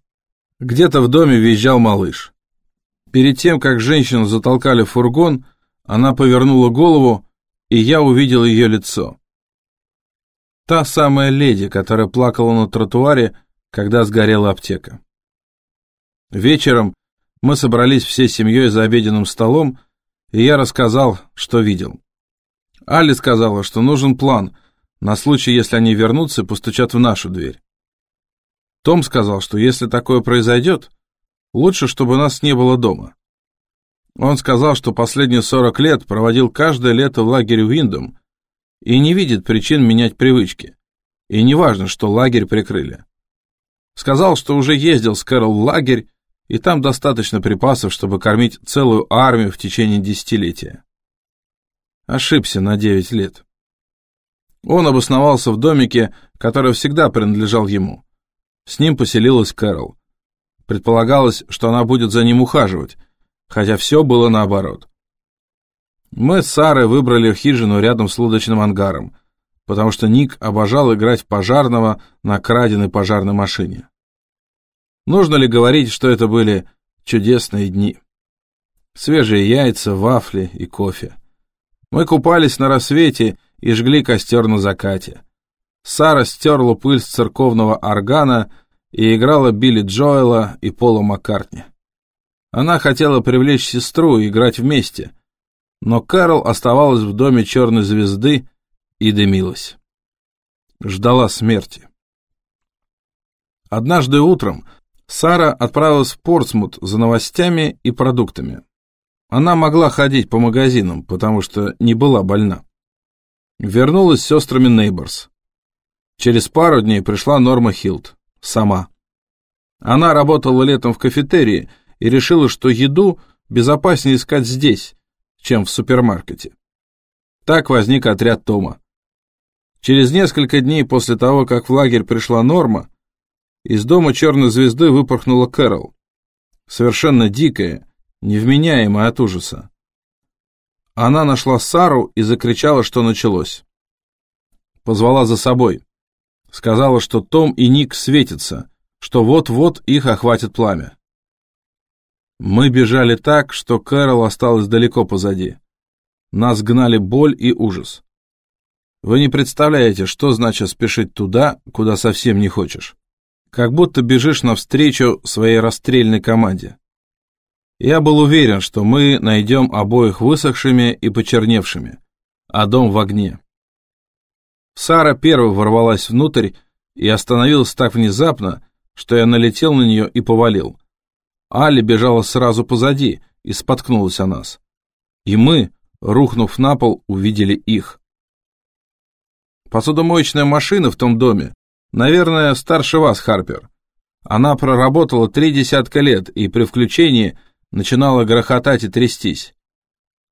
Где-то в доме визжал малыш. Перед тем, как женщину затолкали в фургон, она повернула голову, и я увидел ее лицо. Та самая леди, которая плакала на тротуаре, когда сгорела аптека. Вечером мы собрались всей семьей за обеденным столом, и я рассказал, что видел. Али сказала, что нужен план на случай, если они вернутся и постучат в нашу дверь. Том сказал, что если такое произойдет, лучше, чтобы нас не было дома. Он сказал, что последние 40 лет проводил каждое лето в лагере Уиндом и не видит причин менять привычки. И не важно, что лагерь прикрыли. Сказал, что уже ездил с Кэрол в лагерь и там достаточно припасов, чтобы кормить целую армию в течение десятилетия. Ошибся на девять лет. Он обосновался в домике, который всегда принадлежал ему. С ним поселилась Кэрол. Предполагалось, что она будет за ним ухаживать, хотя все было наоборот. Мы с Сарой выбрали хижину рядом с лодочным ангаром, потому что Ник обожал играть пожарного на краденой пожарной машине. Нужно ли говорить, что это были чудесные дни? Свежие яйца, вафли и кофе. Мы купались на рассвете и жгли костер на закате. Сара стерла пыль с церковного органа и играла Билли Джоэла и Пола Маккартни. Она хотела привлечь сестру и играть вместе, но Кэрол оставалась в доме черной звезды и дымилась. Ждала смерти. Однажды утром Сара отправилась в Портсмут за новостями и продуктами. Она могла ходить по магазинам, потому что не была больна. Вернулась с сестрами Нейборс. Через пару дней пришла Норма Хилд. Сама. Она работала летом в кафетерии и решила, что еду безопаснее искать здесь, чем в супермаркете. Так возник отряд Тома. Через несколько дней после того, как в лагерь пришла Норма, из дома черной звезды выпорхнула Кэрол. Совершенно дикая, невменяемая от ужаса. Она нашла Сару и закричала, что началось. Позвала за собой. Сказала, что Том и Ник светятся, что вот-вот их охватит пламя. Мы бежали так, что Кэрол осталась далеко позади. Нас гнали боль и ужас. Вы не представляете, что значит спешить туда, куда совсем не хочешь как будто бежишь навстречу своей расстрельной команде. Я был уверен, что мы найдем обоих высохшими и почерневшими, а дом в огне. Сара первой ворвалась внутрь и остановилась так внезапно, что я налетел на нее и повалил. Али бежала сразу позади и споткнулась о нас. И мы, рухнув на пол, увидели их. Посудомоечная машина в том доме Наверное, старше вас, Харпер. Она проработала три десятка лет и при включении начинала грохотать и трястись.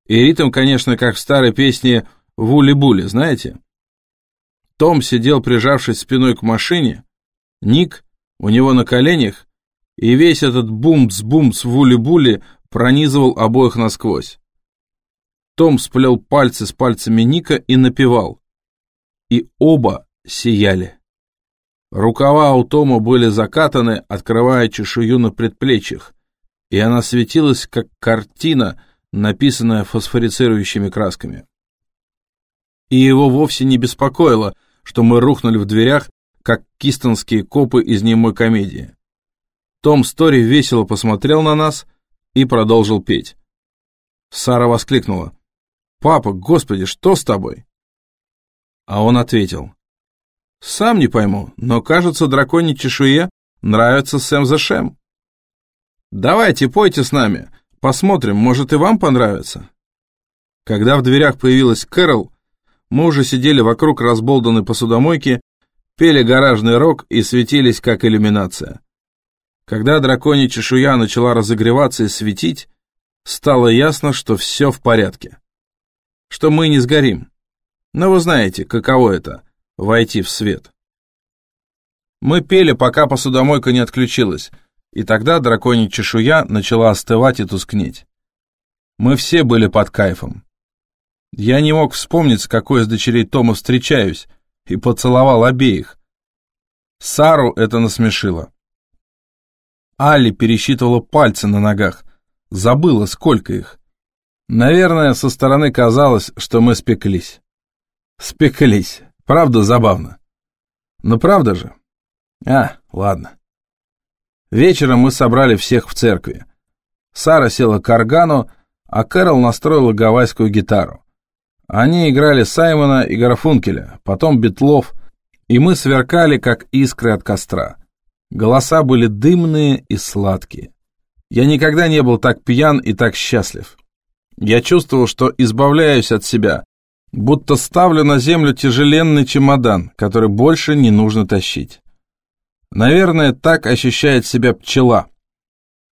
И ритм, конечно, как в старой песне «Вули-були», знаете? Том сидел, прижавшись спиной к машине, Ник у него на коленях, и весь этот бумц-бумц вули-були пронизывал обоих насквозь. Том сплел пальцы с пальцами Ника и напевал. И оба сияли. Рукава у Тома были закатаны, открывая чешую на предплечьях, и она светилась, как картина, написанная фосфорицирующими красками. И его вовсе не беспокоило, что мы рухнули в дверях, как кистонские копы из немой комедии. Том Стори весело посмотрел на нас и продолжил петь. Сара воскликнула. «Папа, господи, что с тобой?» А он ответил. Сам не пойму, но, кажется, драконьей чешуе нравится Сэм Зашем. Давайте, пойте с нами, посмотрим, может и вам понравится. Когда в дверях появилась Кэрол, мы уже сидели вокруг разболданной посудомойки, пели гаражный рок и светились, как иллюминация. Когда драконья чешуя начала разогреваться и светить, стало ясно, что все в порядке. Что мы не сгорим. Но вы знаете, каково это — войти в свет. Мы пели, пока посудомойка не отключилась, и тогда драконья чешуя начала остывать и тускнеть. Мы все были под кайфом. Я не мог вспомнить, с какой из дочерей Тома встречаюсь, и поцеловал обеих. Сару это насмешило. Али пересчитывала пальцы на ногах, забыла, сколько их. Наверное, со стороны казалось, что мы спеклись. Спеклись. Правда забавно. Ну правда же? А, ладно. Вечером мы собрали всех в церкви. Сара села к органу, а Кэрол настроила гавайскую гитару. Они играли Саймона и Гарфункеля, потом Битлов, и мы сверкали, как искры от костра. Голоса были дымные и сладкие. Я никогда не был так пьян и так счастлив. Я чувствовал, что избавляюсь от себя, будто ставлю на землю тяжеленный чемодан, который больше не нужно тащить. Наверное, так ощущает себя пчела.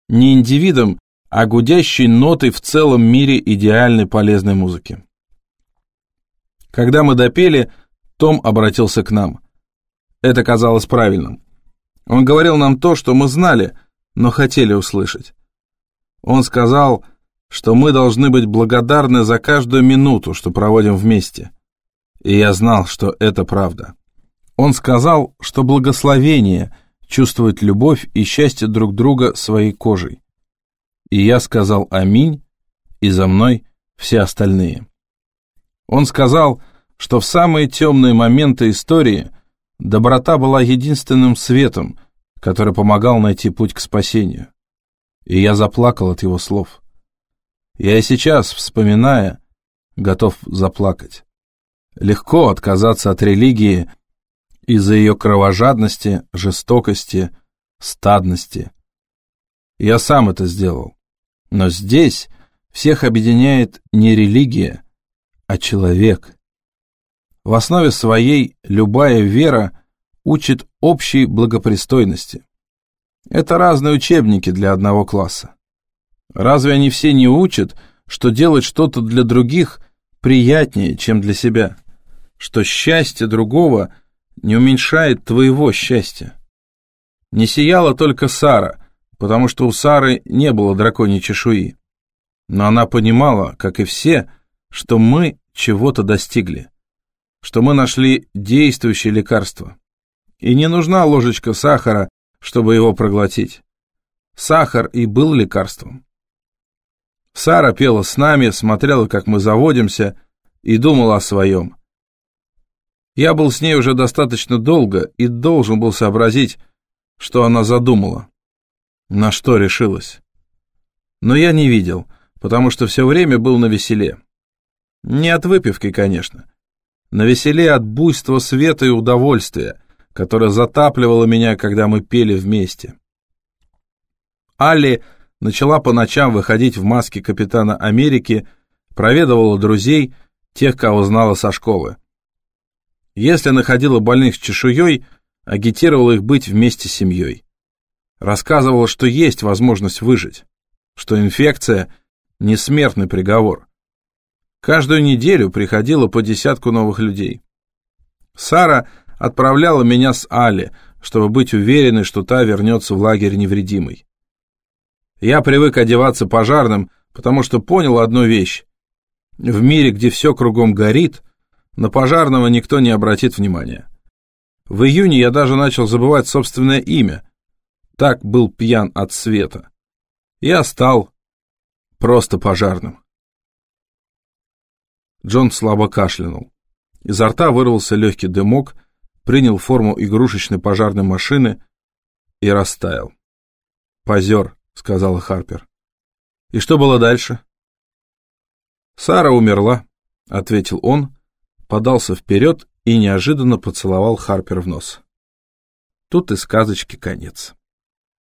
не индивидом, а гудящей нотой в целом мире идеальной полезной музыки. Когда мы допели, Том обратился к нам. Это казалось правильным. Он говорил нам то, что мы знали, но хотели услышать. Он сказал, что мы должны быть благодарны за каждую минуту, что проводим вместе. И я знал, что это правда. Он сказал, что благословение чувствовать любовь и счастье друг друга своей кожей. И я сказал «Аминь», и за мной все остальные. Он сказал, что в самые темные моменты истории доброта была единственным светом, который помогал найти путь к спасению. И я заплакал от его слов. Я и сейчас, вспоминая, готов заплакать. Легко отказаться от религии из-за ее кровожадности, жестокости, стадности. Я сам это сделал. Но здесь всех объединяет не религия, а человек. В основе своей любая вера учит общей благопристойности. Это разные учебники для одного класса. Разве они все не учат, что делать что-то для других приятнее, чем для себя? Что счастье другого не уменьшает твоего счастья? Не сияла только Сара, потому что у Сары не было драконьей чешуи. Но она понимала, как и все, что мы чего-то достигли что мы нашли действующее лекарство. И не нужна ложечка сахара, чтобы его проглотить. Сахар и был лекарством. Сара пела с нами, смотрела, как мы заводимся, и думала о своем. Я был с ней уже достаточно долго и должен был сообразить, что она задумала, на что решилась. Но я не видел, потому что все время был на веселе. Не от выпивки, конечно, на веселе от буйства света и удовольствия, которое затапливало меня, когда мы пели вместе. Алли начала по ночам выходить в маске капитана Америки, проведывала друзей, тех, кого знала со школы. Если находила больных с чешуей, агитировала их быть вместе с семьей. Рассказывала, что есть возможность выжить, что инфекция – не смертный приговор. Каждую неделю приходило по десятку новых людей. Сара отправляла меня с Али, чтобы быть уверенной, что та вернется в лагерь невредимой. Я привык одеваться пожарным, потому что понял одну вещь. В мире, где все кругом горит, на пожарного никто не обратит внимания. В июне я даже начал забывать собственное имя. Так был пьян от света. Я стал просто пожарным. Джон слабо кашлянул. Изо рта вырвался легкий дымок, принял форму игрушечной пожарной машины и растаял. «Позер», — сказала Харпер. «И что было дальше?» «Сара умерла», — ответил он, подался вперед и неожиданно поцеловал Харпер в нос. Тут и сказочки конец.